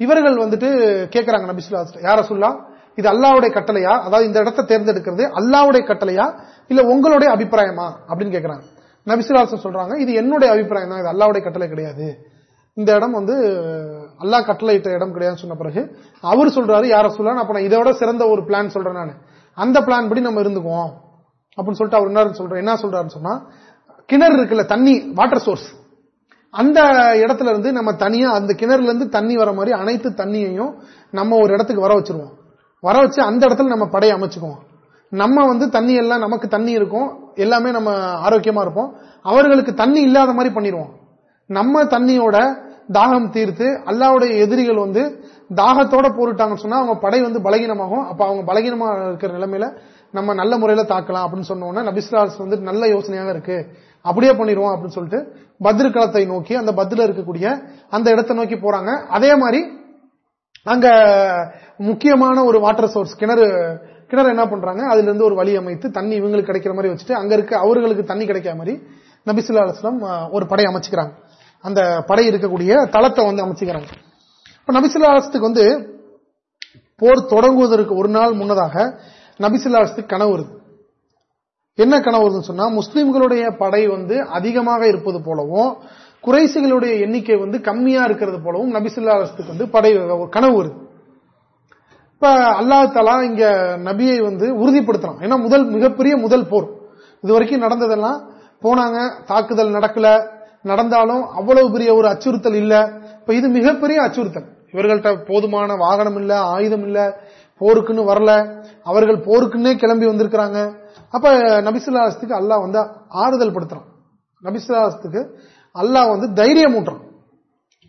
இவர்கள் வந்துட்டு கேட்கிறாங்க நபிசுல்லா யார சொல்லா இது அல்லாவுடைய கட்டளையா? அதாவது இந்த இடத்தை தேர்ந்தெடுக்கிறது அல்லாவுடைய கட்டளையா? இல்ல உங்களுடைய அபிப்பிராயமா? அப்படின்னு கேட்கிறாங்க நபிசுலாசன் சொல்றாங்க இது என்னுடைய அபிப்பிராயம் தான் இது அல்லாவுடைய கட்டளை கிடையாது. இந்த இடம் வந்து அல்லா கட்டளையிட்ட இடம் கிடையாதுன்னு சொன்ன பிறகு அவர் சொல்றாரு யார சொல்லான்னு அப்ப நான் இதோட சிறந்த ஒரு பிளான் சொல்றேன் நான். அந்த பிளான் படி நம்ம இருந்துக்குவோம். அப்படின்னு சொல்லிட்டு அவர் என்ன சொல்ற என்ன சொல்றாருன்னு சொன்னா கிணறு இருக்குல்ல தண்ணி வாட்டர் சோர்ஸ் அந்த இடத்துல இருந்து நம்ம தனியா அந்த கிணறுல இருந்து தண்ணி வர மாதிரி அனைத்து தண்ணியையும் நம்ம ஒரு இடத்துக்கு வர வச்சிருவோம். வர வச்சு அந்த இடத்துல நம்ம படையை அமைச்சுக்குவோம். நம்ம வந்து தண்ணி எல்லாம் நமக்கு தண்ணி இருக்கும். எல்லாமே நம்ம ஆரோக்கியமா இருப்போம். அவர்களுக்கு தண்ணி இல்லாத மாதிரி பண்ணிடுவோம். நம்ம தண்ணியோட தாகம் தீர்த்து அல்லாவுடைய எதிரிகள் வந்து தாகத்தோட போரிட்டாங்கன்னு சொன்னா அவங்க படை வந்து பலகீனமாகும். அப்ப அவங்க பலகீனமா இருக்கிற நிலைமையில நம்ம நல்ல முறையில தாக்கலாம் அப்படின்னு சொன்னோம்னா நபிஸ்லாஸ் வந்து நல்ல யோசனையாக இருக்கு. அப்படியே பண்ணிடுவோம் அப்படின்னு சொல்லிட்டு பத்ருக்களத்தை நோக்கி அந்த பத்ரில் இருக்கக்கூடிய அந்த இடத்தை நோக்கி போறாங்க. அதே மாதிரி அங்க முக்கியமான ஒரு வாட்டர் சோர்ஸ் கிணறு கிணறு என்ன பண்றாங்க? அதுல இருந்து ஒரு வழி அமைத்து தண்ணி இவங்களுக்கு கிடைக்கிற மாதிரி வச்சுட்டு அங்க இருக்க அவர்களுக்கு தண்ணி கிடைக்காத மாதிரி நபிசுல்லா அலுவலம் ஒரு படை அமைச்சுக்கிறாங்க. அந்த படை இருக்கக்கூடிய தளத்தை வந்து அமைச்சுக்கிறாங்க. இப்ப நபிசுல்லாசத்துக்கு வந்து போர் தொடங்குவதற்கு ஒரு நாள் முன்னதாக நபிசுல்லாசத்துக்கு கனவு வருது. என்ன கனவு வருதுன்னு சொன்னா முஸ்லீம்களுடைய படை வந்து அதிகமாக இருப்பது போலவும் குறைசிகளுடைய எண்ணிக்கை வந்து கம்மியா இருக்கிறது போலவும் நபிசுல்லாசத்துக்கு வந்து படை கனவு வருது. இப்ப அல்லா தலா இங்க நபியை வந்து உறுதிப்படுத்தலாம் ஏன்னா முதல் மிகப்பெரிய முதல் போர். இது வரைக்கும் நடந்ததெல்லாம் போனாங்க தாக்குதல் நடக்கல நடந்தாலும் அவ்வளவு பெரிய ஒரு அச்சுறுத்தல் இல்ல. இப்ப இது மிகப்பெரிய அச்சுறுத்தல். இவர்கள்ட்ட போதுமான வாகனம் இல்ல ஆயுதம் இல்ல போருக்குன்னு வரல. அவர்கள் போருக்குன்னே கிளம்பி வந்திருக்கிறாங்க. அப்ப நபிசுல்லாஸ்துக்கு அல்லாஹ் வந்து ஆறுதல் படுத்துறான். நபிசுல்லாஸ்துக்கு அல்லாஹ் வந்து தைரியம் ஊட்டுறான்.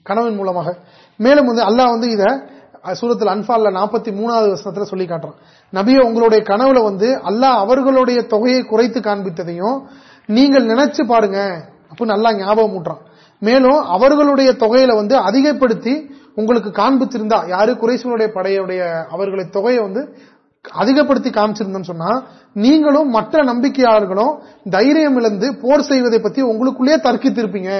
கனவின் மூலமாக. மேலும் வந்து அல்லாஹ் வந்து இத சூரத்தில் அன்பால்ல நாற்பத்தி மூணாவது வருஷத்துல சொல்லி காட்டுறான். நபிய உங்களுடைய கனவுல வந்து அல்லாஹ் அவர்களுடைய தொகையை குறைத்து காண்பித்ததையும் நீங்கள் நினைச்சு பாருங்க. அப்போ நல்லா ஞாபகம் ஊட்டுறான். மேலும் அவர்களுடைய தொகையில வந்து அதிகப்படுத்தி உங்களுக்கு காண்பிச்சிருந்தா யாரு? குறைசனுடைய படையுடைய அவர்களுடைய தொகையை வந்து அதிகப்படுத்தி காமிச்சிருந்தோம்னு சொன்னா நீங்களும் மற்ற நம்பிக்கையாளர்களும் தைரியம் இழந்து போர் செய்வதை பத்தி உங்களுக்குள்ளே தர்க்கித்திருப்பீங்க.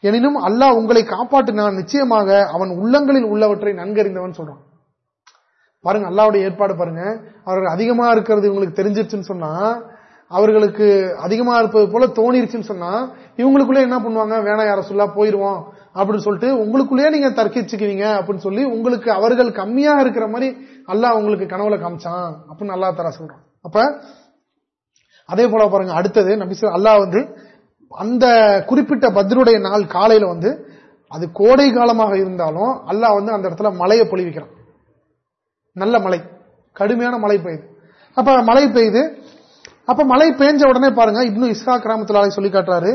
எனினும் அல்லாஹ் உங்களை காப்பாற்றினான். நிச்சயமாக அவன் உள்ளங்களில் உள்ளவற்றை நன்கறிந்தவன் சொல்றான். பாருங்க அல்லாவுடைய ஏற்பாடு பாருங்க. அவர்கள் அதிகமா இருக்கிறது உங்களுக்கு தெரிஞ்சிருச்சுன்னு சொன்னா அவர்களுக்கு அதிகமா இருப்பது போல தோணிருச்சுன்னு சொன்னா இவங்களுக்குள்ளே என்ன பண்ணுவாங்க? வேணா யார சொல்லா போயிருவோம். அப்படின்னு சொல்லிட்டு உங்களுக்குள்ளேயே நீங்க தர்க்கிச்சுக்குவீங்க. அப்படின்னு சொல்லி உங்களுக்கு அவர்கள் கம்மியா இருக்கிற மாதிரி அல்லாஹ் உங்களுக்கு கனவுல காமிச்சான். அப்படின்னு அல்லா தர சொல்றான். அப்ப அதே போல பாருங்க அடுத்தது நபி அல்லாஹ் வந்து அந்த குறிப்பிட்ட பத்ருடைய நாள் காலையில வந்து அது கோடை காலமாக இருந்தாலும் அல்லாஹ் வந்து அந்த இடத்துல மழையை பொழிவிக்கிறான். நல்ல மழை. கடுமையான மழை பெய்யுது. அப்ப மழை பெய்யுது அப்ப மழை பெஞ்ச உடனே பாருங்க இன்னும் இஸ்கா கிராமத்துல சொல்லி காட்டுறாரு.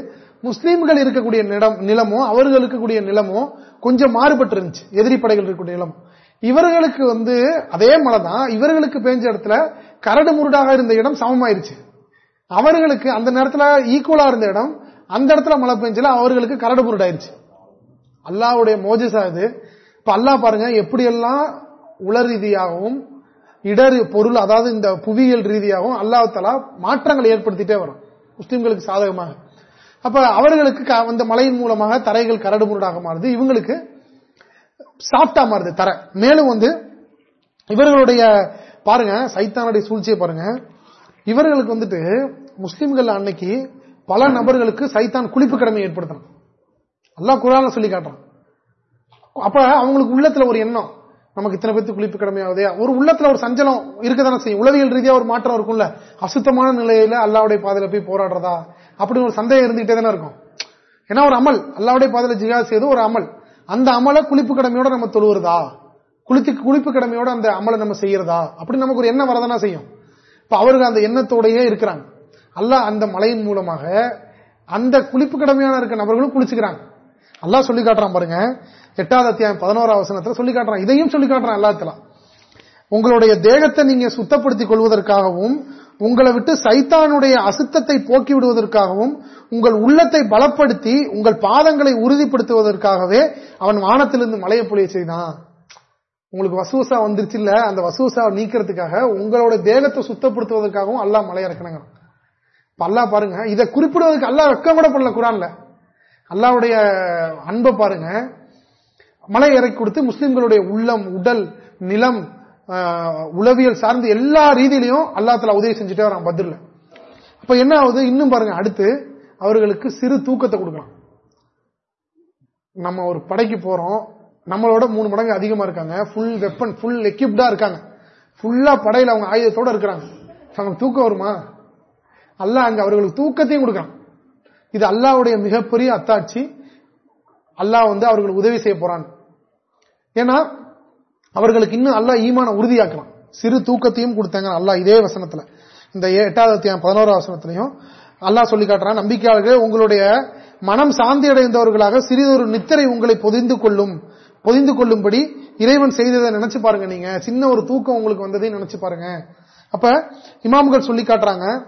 முஸ்லீம்கள் இருக்கக்கூடிய நிலமோ அவர்கள் இருக்கக்கூடிய நிலமோ கொஞ்சம் மாறுபட்டு இருந்துச்சு. எதிரி படைகள் இருக்கக்கூடிய நிலம். இவர்களுக்கு வந்து அதே மழை தான் இவர்களுக்கு பெஞ்ச இடத்துல கரடு முருடாக இருந்த இடம் சமமாயிருச்சு. அவர்களுக்கு அந்த நேரத்தில் ஈக்குவலா இருந்த இடம் அந்த இடத்துல மழை பெஞ்சல அவர்களுக்கு கரடு முருடாயிருச்சு. அல்லாவுடைய மோஜஸ் இது. இப்ப அல்லா பாருங்க எப்படியெல்லாம் உளர் ரீதியாகவும் இடர் பொருள் அதாவது இந்த புவியியல் ரீதியாகவும் அல்லாஹாலா மாற்றங்களை ஏற்படுத்திட்டே வரும். முஸ்லிம்களுக்கு சாதகமாக. அப்ப அவர்களுக்கு அந்த மலையின் மூலமாக தரைகள் கரடு முரடாக மாறுது. இவங்களுக்கு சாப்டா மாறுது தரை. மேலும் வந்து இவர்களுடைய பாருங்க சைத்தானுடைய சூழ்ச்சியை பாருங்க. இவர்களுக்கு வந்துட்டு முஸ்லிம்கள் அன்னைக்கு பல நபர்களுக்கு சைத்தான் குளிப்பு கடமை ஏற்படுத்தணும் அல்லா குரான சொல்லி காட்டுறான். அப்ப அவங்களுக்கு உள்ளத்துல ஒரு எண்ணம். நமக்கு இத்தனை பேருக்கு குளிப்பு கடமையாவது ஒரு உள்ளத்துல ஒரு சஞ்சலம் இருக்கதான செய்யும். உளவியல் ரீதியா ஒரு மாற்றம் இருக்கும்ல. அசுத்தமான நிலையில அல்லாவுடைய பாதையில போய் போராடுறதா? அப்படி ஒரு சந்தேகம் இருந்துகிட்டே தானே இருக்கும். ஏன்னா ஒரு அமல். அல்லாவுடைய பாதையில ஜிகா செய்து ஒரு அமல். அந்த அமலை குளிப்பு கடமையோட நம்ம தொழுவுறதா? குளித்து குளிப்பு கடமையோட அந்த அமலை நம்ம செய்யறதா? அப்படி நமக்கு ஒரு எண்ணம் வரதானா செய்யும். இப்ப அவருக்கு அந்த எண்ணத்தோடயே இருக்கிறாங்க. அல்ல அந்த மலையின் மூலமாக அந்த குளிப்பு கடமையான இருக்க நபர்களும் குளிச்சுக்கிறாங்க. அல்லா சொல்லி காட்டுறான் பாருங்க. எட்டாவது அத்தியாயம் பதினோராவது வசனத்துல சொல்லி காட்டுறான். இதையும் சொல்லி காட்டுறான் எல்லாத்திலாம் உங்களுடைய தேகத்தை நீங்க சுத்தப்படுத்திக் கொள்வதற்காகவும் உங்களை விட்டு சைத்தானுடைய அசுத்தத்தை போக்கி விடுவதற்காகவும் உங்கள் உள்ளத்தை பலப்படுத்தி உங்கள் பாதங்களை உறுதிப்படுத்துவதற்காகவே அவன் வானத்திலிருந்து மலையை பொழிய செய்தான். உங்களுக்கு வசூசா வந்துருச்சு இல்ல அந்த வசூசா நீக்கிறதுக்காக உங்களோட தேகத்தை சுத்தப்படுத்துவதற்காகவும் அல்லா மலை இறக்கணுங்க அல்லா பாருங்க இதை குறிப்பிடுவதற்கு அல்லா வெக்கம் கூட பண்ணல குரான்ல. அல்லாவுடைய அன்பை பாருங்க மலை இறக்கி கொடுத்து முஸ்லிம்களுடைய உள்ளம் உடல் நிலம் உளவியல் சார்ந்து எல்லா ரீதியிலையும் அல்லா உதவி செஞ்சுட்டே வரான் பதில் அப்ப என்ன ஆகுது? இன்னும் பாருங்க அடுத்து அவர்களுக்கு சிறு தூக்கத்தை கொடுக்கலாம். நம்ம ஒரு படைக்கு போறோம் நம்மளோட மூணு மடங்கு அதிகமா இருக்காங்க ஃபுல் வெப்பன் ஃபுல் எக்யூப்டா இருக்காங்க. ஃபுல்லா படையில அவங்க ஆயுதத்தோட இருக்கிறாங்க. அவங்க தூக்கம் வருமா? அல்ல அங்க அவர்களுக்கு தூக்கத்தையும் கொடுக்கலாம். இது அல்லாவுடைய மிகப்பெரிய அத்தாட்சி. அல்லாஹ் வந்து அவர்களுக்கு உதவி செய்ய போறான். ஏன்னா அவர்களுக்கு இன்னும் அல்லா ஈமான உறுதியாக்கலாம். சிறு தூக்கத்தையும் கொடுத்தாங்க அல்லா இதே வசனத்துல. இந்த எட்டாவது பதினோராவது வசனத்திலையும் அல்லாஹ் சொல்லி காட்டுறான் நம்பிக்கையாளர்கள் உங்களுடைய மனம் சாந்தி அடைந்தவர்களாக சிறிதொரு நித்திரை உங்களை பொதிந்து கொள்ளும். பொதிந்து கொள்ளும்படி இறைவன் செய்ததை நினைச்சு பாருங்க நீங்க. சின்ன ஒரு தூக்கம் உங்களுக்கு வந்ததையும் நினைச்சு பாருங்க. அப்ப இமாம்கள் சொல்லி காட்டுறாங்க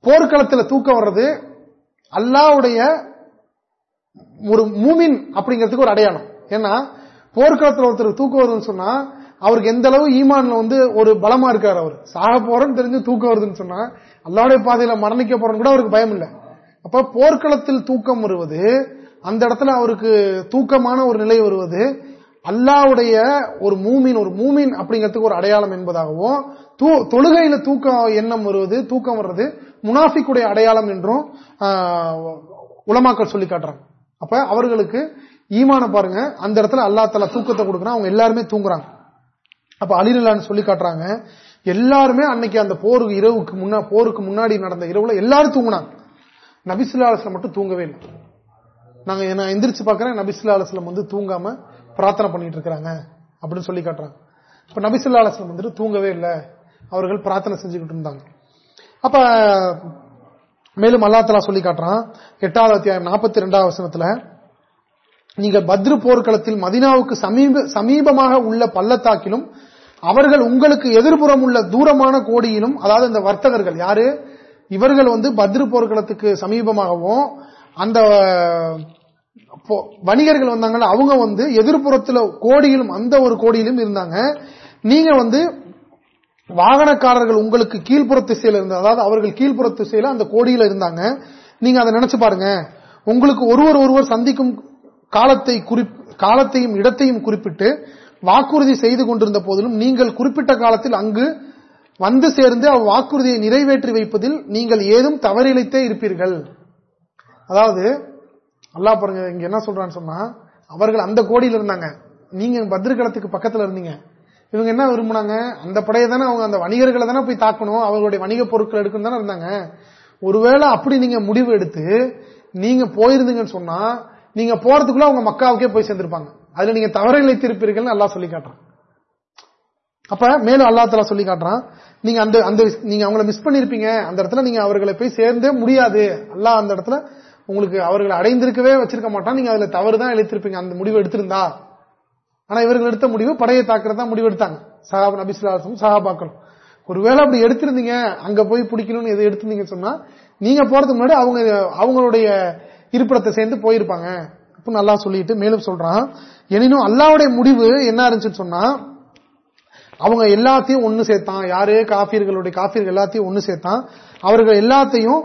போர்க்களத்தில் தூக்கம் வர்றது அல்லாவுடைய ஒரு மூமின் அப்படிங்கிறதுக்கு ஒரு அடையாளம். ஏன்னா போர்க்களத்தில் ஒருத்தர் தூக்கம் வருதுன்னு சொன்னா அவருக்கு எந்த அளவு ஈமான்ல வந்து ஒரு பலமா இருக்காரு அவர். சாக போறன்னு தெரிஞ்சு தூக்கம் வருதுன்னு சொன்னா அல்லாவுடைய பாதையில மரணிக்க போறன்னு கூட அவருக்கு பயம் இல்லை அப்ப போர்க்களத்தில் தூக்கம் வருவது அந்த இடத்துல அவருக்கு தூக்கமான ஒரு நிலை வருவது அல்லாவுடைய ஒரு மூமின் ஒரு மூமின் அப்படிங்கிறதுக்கு ஒரு அடையாளம் என்பதாகவும் தொழுகையில தூக்கம் எண்ணம் வருவது தூக்கம் வர்றது முனாஃபிக்குடைய அடையாளம் என்றும் உலமாக்கள் சொல்லி காட்டுறாங்க. அப்ப அவர்களுக்கு ஈமான பாருங்க அந்த இடத்துல அல்லா தலா தூக்கத்தை கொடுக்குறான் அவங்க எல்லாருமே தூங்குறாங்க. அப்ப அலிரலான்னு சொல்லி காட்டுறாங்க எல்லாருமே அன்னைக்கு அந்த போருக்கு இரவுக்கு முன்னா போருக்கு முன்னாடி நடந்த இரவுல எல்லாரும் தூங்குனாங்க. நபிசுல்லா அலுவலம் மட்டும் தூங்கவே இல்லை. நாங்க நான் எந்திரிச்சு பாக்குறேன் நபிசுல்லா அலுவலம் வந்து தூங்காம பிரார்த்தனை பண்ணிட்டு இருக்கிறாங்க அப்படின்னு சொல்லி காட்டுறாங்க. இப்ப நபிசுல்லா அலுவலம் வந்துட்டு தூங்கவே இல்லை அவர்கள் பிரார்த்தனை செஞ்சுக்கிட்டு இருந்தாங்க. அப்ப மேலும் அல்லா சொல்லி காட்டுறான் எட்டாவது அத்தியாயம் நாற்பத்தி ரெண்டாவது வசனத்துல நீங்கள் பத்ரு போர்க்களத்தில் மதினாவுக்கு சமீப சமீபமாக உள்ள பள்ளத்தாக்கிலும் அவர்கள் உங்களுக்கு எதிர்புறம் உள்ள தூரமான கோடியிலும் அதாவது இந்த வர்த்தகர்கள் யாரு? இவர்கள் வந்து பத்ரு போர்க்களத்துக்கு சமீபமாகவும் அந்த வணிகர்கள் வந்தாங்கல்ல அவங்க வந்து எதிர்ப்புறத்தில் கோடியிலும் அந்த ஒரு கோடியிலும் இருந்தாங்க. நீங்க வந்து வாகனக்காரர்கள் உங்களுக்கு கீழ்ப்புற திசையில இருந்த அதாவது அவர்கள் கீழ்ப்புற திசையில அந்த கோடியில இருந்தாங்க. நீங்க அதை நினைச்சு பாருங்க. உங்களுக்கு ஒருவர் ஒருவர் சந்திக்கும் காலத்தை காலத்தையும் இடத்தையும் குறிப்பிட்டு வாக்குறுதி செய்து கொண்டிருந்த போதிலும் நீங்கள் குறிப்பிட்ட காலத்தில் அங்கு வந்து சேர்ந்து அவ்வாக்குறுதியை நிறைவேற்றி வைப்பதில் நீங்கள் ஏதும் தவறிழைத்தே இருப்பீர்கள். அதாவது அல்லா பாருங்க இங்க என்ன சொல்றான்னு சொன்னா அவர்கள் அந்த கோடியில் இருந்தாங்க. நீங்க பத்ரிகலத்துக்கு பக்கத்துல இருந்தீங்க. இவங்க என்ன விரும்பினாங்க? அந்த படையை தானே அவங்க அந்த வணிகர்களை தானே போய் தாக்கணும். அவர்களுடைய வணிக பொருட்கள் எடுக்கணும் தானே இருந்தாங்க. ஒருவேளை அப்படி நீங்க முடிவு எடுத்து நீங்க போயிருந்தீங்கன்னு சொன்னா நீங்க போறதுக்குள்ள அவங்க மக்காவுக்கே போய் சேர்ந்திருப்பாங்க. அதுல நீங்க தவறை இழைத்திருப்பீர்கள் நல்லா சொல்லி காட்டுறான். அப்ப மேலும் அல்லா தலா சொல்லி காட்டுறான் நீங்க அந்த அந்த நீங்க அவங்கள மிஸ் பண்ணிருப்பீங்க. அந்த இடத்துல நீங்க அவர்களை போய் சேர்ந்தே முடியாது. அல்லா அந்த இடத்துல உங்களுக்கு அவர்களை அடைந்திருக்கவே வச்சிருக்க மாட்டான். நீங்க அதுல தவறு தான் இழைத்திருப்பீங்க அந்த முடிவு எடுத்திருந்தா. ஆனா இவர்கள் எடுத்த முடிவு படையை தாக்குறதா முடிவு எடுத்தாங்க. சஹாப் நபிசுலாசும் சஹாபாக்களும் ஒருவேளை அப்படி எடுத்திருந்தீங்க அங்க போய் பிடிக்கணும்னு எது எடுத்திருந்தீங்க சொன்னா நீங்க போறதுக்கு முன்னாடி அவங்க அவங்களுடைய இருப்பிடத்தை சேர்ந்து போயிருப்பாங்க. நல்லா சொல்லிட்டு மேலும் சொல்றான். எனினும் அல்லாவுடைய முடிவு என்ன இருந்துச்சுன்னு சொன்னா அவங்க எல்லாத்தையும் ஒன்னு சேர்த்தான். யாரு? காபீர்களுடைய காபீர்கள் எல்லாத்தையும் ஒன்னு சேர்த்தான். அவர்கள் எல்லாத்தையும்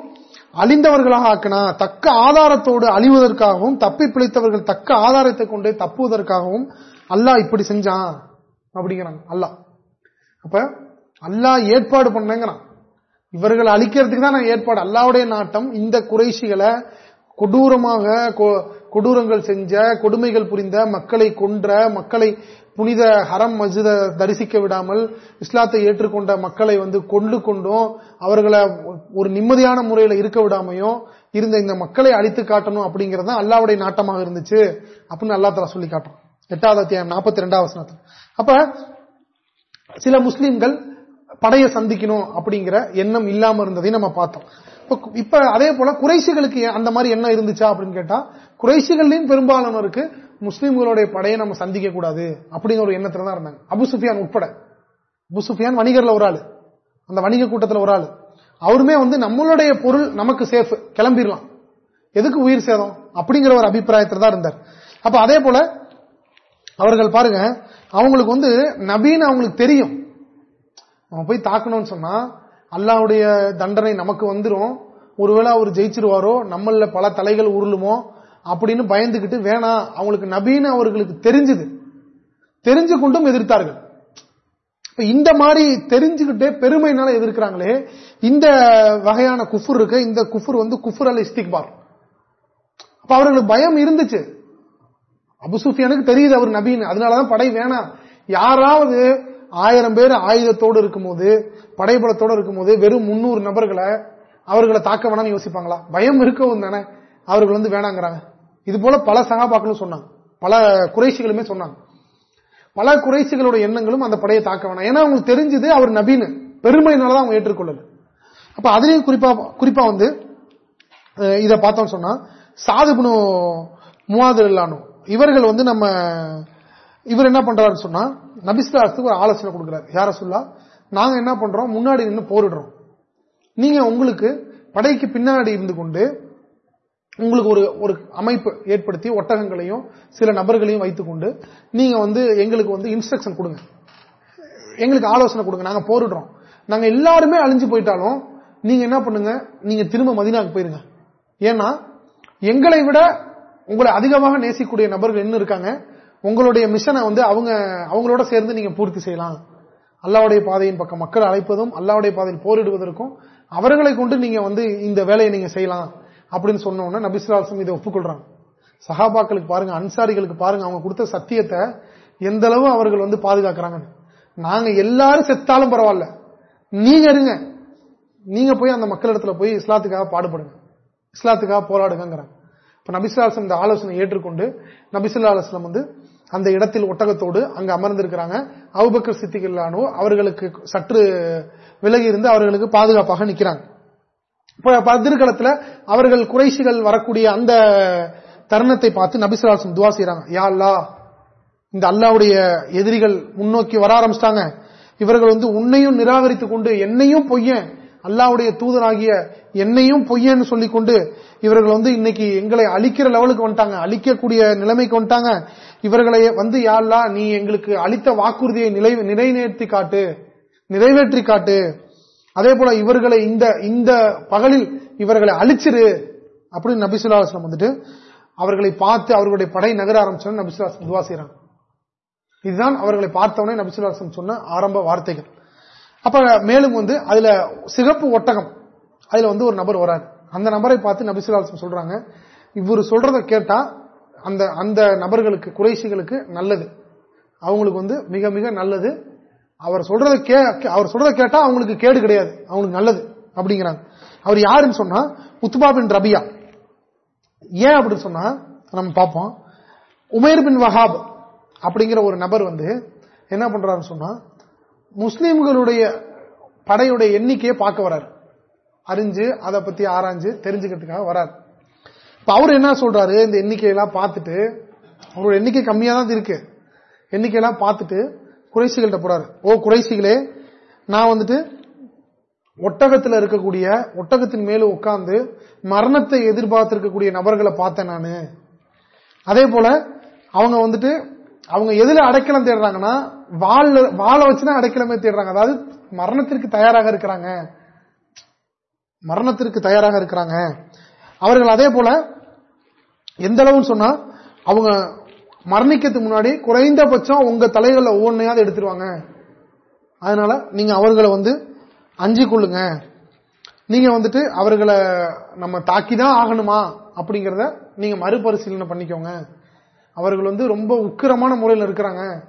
அழிந்தவர்களாக ஆக்கினா தக்க ஆதாரத்தோடு அழிவதற்காகவும் தப்பி பிழைத்தவர்கள் தக்க ஆதாரத்தை கொண்டு தப்புவதற்காகவும் அல்லாஹ் இப்படி செஞ்சான் அப்படிங்கிறாங்க. அல்லாஹ். அப்ப அல்லாஹ் ஏற்பாடு பண்ணங்கிறான். இவர்கள் அழிக்கிறதுக்கு தான் நான் ஏற்பாடு. அல்லாவுடைய நாட்டம் இந்த குறைசிகளை கொடூரமாக கொடூரங்கள் செஞ்ச கொடுமைகள் புரிந்த மக்களை கொன்ற மக்களை புனித ஹரம் மஸ்ஜித தரிசிக்க விடாமல் இஸ்லாத்தை ஏற்றுக்கொண்ட மக்களை வந்து கொண்டு கொண்டும் அவர்களை ஒரு நிம்மதியான முறையில் இருக்க விடாமையும் இருந்த இந்த மக்களை அழித்து காட்டணும் அப்படிங்கறது அல்லாவுடைய நாட்டமாக இருந்துச்சு அப்படின்னு அல்லா தலா சொல்லி காட்டுறோம் எட்டாவது அத்தியாயம் நாற்பத்தி ரெண்டாவது அப்ப சில முஸ்லீம்கள் படையை சந்திக்கணும் அப்படிங்கிற எண்ணம் இல்லாம இருந்ததையும் நம்ம பார்த்தோம். இப்ப அதே போல குறைசிகளுக்கு அந்த மாதிரி என்ன இருந்துச்சா அப்படின்னு கேட்டா குறைசிகள்லயும் பெரும்பாலானோருக்கு முஸ்லீம்களுடைய படையை நம்ம சந்திக்க கூடாது அப்படிங்கிற ஒரு எண்ணத்துல தான் இருந்தாங்க. அபுசுஃபியான் உட்பட. அபுசுஃபியான் வணிகர்ல ஒரு ஆளு. அந்த வணிக கூட்டத்தில் ஒரு ஆளு. அவருமே வந்து நம்மளுடைய பொருள் நமக்கு சேஃப் கிளம்பிடலாம் எதுக்கு உயிர் சேதம்? அப்படிங்கிற ஒரு அபிப்பிராயத்தில் தான் இருந்தார். அப்ப அதே போல அவர்கள் பாருங்க அவங்களுக்கு வந்து நபீன் அவங்களுக்கு தெரியும். அவன் போய் தாக்கணும்னு சொன்னா அல்லாவுடைய தண்டனை நமக்கு வந்துடும் ஒருவேளை அவர் ஜெயிச்சிருவாரோ நம்மள பல தலைகள் உருளுமோ அப்படின்னு பயந்துகிட்டு வேணாம் அவங்களுக்கு நபீன அவர்களுக்கு தெரிஞ்சது. தெரிஞ்சு கொண்டும் எதிர்த்தார்கள். இந்த மாதிரி தெரிஞ்சுக்கிட்டே பெருமைனால எதிர்க்கிறாங்களே இந்த வகையான குஃபுர் இருக்கு. இந்த குஃபுர் வந்து குஃபுர் அல் இஸ்திக்பார். அப்ப அவர்களுக்கு பயம் இருந்துச்சு. அபுசூஃபியானுக்கு தெரியுது அவர் நபீன். அதனாலதான் படை வேணாம். யாராவது ஆயிரம் பேர் ஆயுதத்தோடு இருக்கும்போது படைபலத்தோடு இருக்கும்போது வெறும் முன்னூறு நபர்களை அவர்களை தாக்க வேணாம்னு யோசிப்பாங்களா? பயம் இருக்கவும் தானே. அவர்கள் வந்து வேணாங்கிறாங்க. இது போல பல சகாபாக்களும் சொன்னாங்க. பல குறைசிகளுமே சொன்னாங்க. பல குறைசிகளோட எண்ணங்களும் அந்த படையை தாக்க வேணாம். ஏன்னா அவங்களுக்கு தெரிஞ்சது அவர் நபீன் பெருமையினாலதான் அவங்க ஏற்றுக்கொள்ளல. அப்ப அதுலயும் குறிப்பா குறிப்பா வந்து இதை பார்த்தோம் சொன்னா சாதுபுனு மூவாது இல்லானோ இவர்கள் வந்து நம்ம இவர் என்ன பண்றாருன்னு சொன்னா நபிஸ்லாத்துக்கு ஒரு ஆலோசனை கொடுக்கிறார். யார சொல்லா நாங்க என்ன பண்றோம்? முன்னாடி நின்று போரிடுறோம். நீங்க உங்களுக்கு படைக்கு பின்னாடி இருந்து கொண்டு உங்களுக்கு ஒரு ஒரு அமைப்பு ஏற்படுத்தி ஒட்டகங்களையும் சில நபர்களையும் வைத்துக்கொண்டு நீங்க வந்து எங்களுக்கு வந்து இன்ஸ்ட்ரக்ஷன் கொடுங்க. எங்களுக்கு ஆலோசனை கொடுங்க. நாங்க போரிடுறோம். நாங்க எல்லாருமே அழிஞ்சு போயிட்டாலும் நீங்க என்ன பண்ணுங்க? நீங்க திரும்ப மதினாக்கு போயிருங்க. ஏன்னா எங்களை விட உங்களை அதிகமாக நேசிக்கூடிய நபர்கள் என்ன இருக்காங்க. உங்களுடைய மிஷனை வந்து அவங்க அவங்களோட சேர்ந்து நீங்க பூர்த்தி செய்யலாம். அல்லாவுடைய பாதையின் பக்கம் மக்கள் அழைப்பதும் அல்லாவுடைய பாதையில் போரிடுவதற்கும் அவர்களை கொண்டு நீங்க வந்து இந்த வேலையை நீங்க செய்யலாம் அப்படின்னு சொன்ன நபிசுலாசம் இதை ஒப்புக்கொள்றாங்க. சஹாபாக்களுக்கு பாருங்க அன்சாரிகளுக்கு பாருங்க அவங்க கொடுத்த சத்தியத்தை எந்த அளவு அவர்கள் வந்து பாதுகாக்கிறாங்க நாங்க எல்லாரும் செத்தாலும் பரவாயில்ல. நீங்க இருங்க. நீங்க போய் அந்த மக்களிடத்துல போய் இஸ்லாத்துக்காக பாடுபடுங்க. இஸ்லாத்துக்காக போராடுங்கிறாங்க இப்ப நபிசுலாசம் இந்த ஆலோசனை ஏற்றுக்கொண்டு நபிசுல்லா அலுவலம் வந்து அந்த இடத்தில் ஒட்டகத்தோடு அங்கு அமர்ந்திருக்கிறாங்க. அவுபக்கர் சித்திகளானோ அவர்களுக்கு சற்று விலகி இருந்து அவர்களுக்கு பாதுகாப்பாக நிற்கிறாங்க. பதிர்களத்துல அவர்கள் குறைசிகள் வரக்கூடிய அந்த தருணத்தை பார்த்து நபிசுலாசம் துவா செய்யறாங்க யா அல்லா இந்த அல்லாவுடைய எதிரிகள் முன்னோக்கி வர ஆரம்பிச்சிட்டாங்க. இவர்கள் வந்து உன்னையும் நிராகரித்துக் கொண்டு என்னையும் பொய்யன். அல்லாவுடைய தூதராகிய என்னையும் பொய்யன்னு சொல்லிக் கொண்டு இவர்கள் வந்து இன்னைக்கு எங்களை அழிக்கிற லெவலுக்கு வந்துட்டாங்க. அழிக்கக்கூடிய நிலைமைக்கு வந்துட்டாங்க. இவர்களை வந்து யாழ்லா நீ எங்களுக்கு அளித்த வாக்குறுதியை நிறைவேற்றி காட்டு நிறைவேற்றி காட்டு. அதே போல இவர்களை இந்த இந்த பகலில் இவர்களை அழிச்சிரு அப்படின்னு நபிசுல்லாஸ்லம் வந்துட்டு அவர்களை பார்த்து அவர்களுடைய படை நகர ஆரம்பிச்சு நபிசுல்லாஸ்லம் துவா செய்யறாங்க இதுதான் அவர்களை பார்த்தவொடனே நபிசுல்லாஸ்லம் சொன்ன ஆரம்ப வார்த்தைகள். அப்ப மேலும் வந்து அதுல சிகப்பு ஒட்டகம் அதுல வந்து ஒரு நபர் வராரு. அந்த நபரை பார்த்து நபிசுல்லாஸ்லம் சொல்றாங்க. இவர் சொல்றதை கேட்டா அந்த அந்த நபர்களுக்கு குறைசிகளுக்கு நல்லது. அவங்களுக்கு வந்து மிக மிக நல்லது. அவர் சொல்றத கே அவர் சொல்றத கேட்டா அவங்களுக்கு கேடு கிடையாது. அவங்களுக்கு நல்லது அப்படிங்கிறாங்க. அவர் யாருன்னு சொன்னா உத்பா பின் ரபியா. ஏன் அப்படின்னு சொன்னா நம்ம பார்ப்போம். உமேர் பின் வஹாப் அப்படிங்கிற ஒரு நபர் வந்து என்ன பண்றாருன்னு சொன்னா முஸ்லீம்களுடைய படையுடைய எண்ணிக்கையை பார்க்க வராரு அறிஞ்சு அதை பத்தி ஆராய்ஞ்சு தெரிஞ்சுக்கிறதுக்காக வராரு இப்ப அவர் என்ன சொல்றாரு? இந்த எண்ணிக்கையெல்லாம் பார்த்துட்டு அவரோட எண்ணிக்கை கம்மியா தான் இருக்கு. எண்ணிக்கையெல்லாம் பார்த்துட்டு குறைசிகள்கிட்ட போறாரு. ஓ குறைசிகளே நான் வந்துட்டு ஒட்டகத்தில் இருக்கக்கூடிய ஒட்டகத்தின் மேல உட்கார்ந்து மரணத்தை எதிர்பார்த்திருக்கக்கூடிய நபர்களை பார்த்தேன் நான். அதே போல அவங்க வந்துட்டு அவங்க எதுல அடைக்கலம் தேடுறாங்கன்னா வாழ வாழ வச்சுதான் அடைக்கலமே தேடுறாங்க. அதாவது மரணத்திற்கு தயாராக இருக்கிறாங்க. மரணத்திற்கு தயாராக இருக்கிறாங்க. அவர்கள் அதே போல எந்த அளவுன்னு சொன்னா அவங்க மரணிக்கிறதுக்கு முன்னாடி குறைந்தபட்சம் உங்க தலைகளில் ஒவ்வொன்றையாவது எடுத்துருவாங்க. அதனால நீங்க அவர்களை வந்து அஞ்சு கொள்ளுங்க. நீங்க வந்துட்டு அவர்களை நம்ம தாக்கிதான் ஆகணுமா அப்படிங்கறத நீங்க மறுபரிசீலனை பண்ணிக்கோங்க. அவர்கள் வந்து ரொம்ப உக்கிரமான முறையில் இருக்கிறாங்க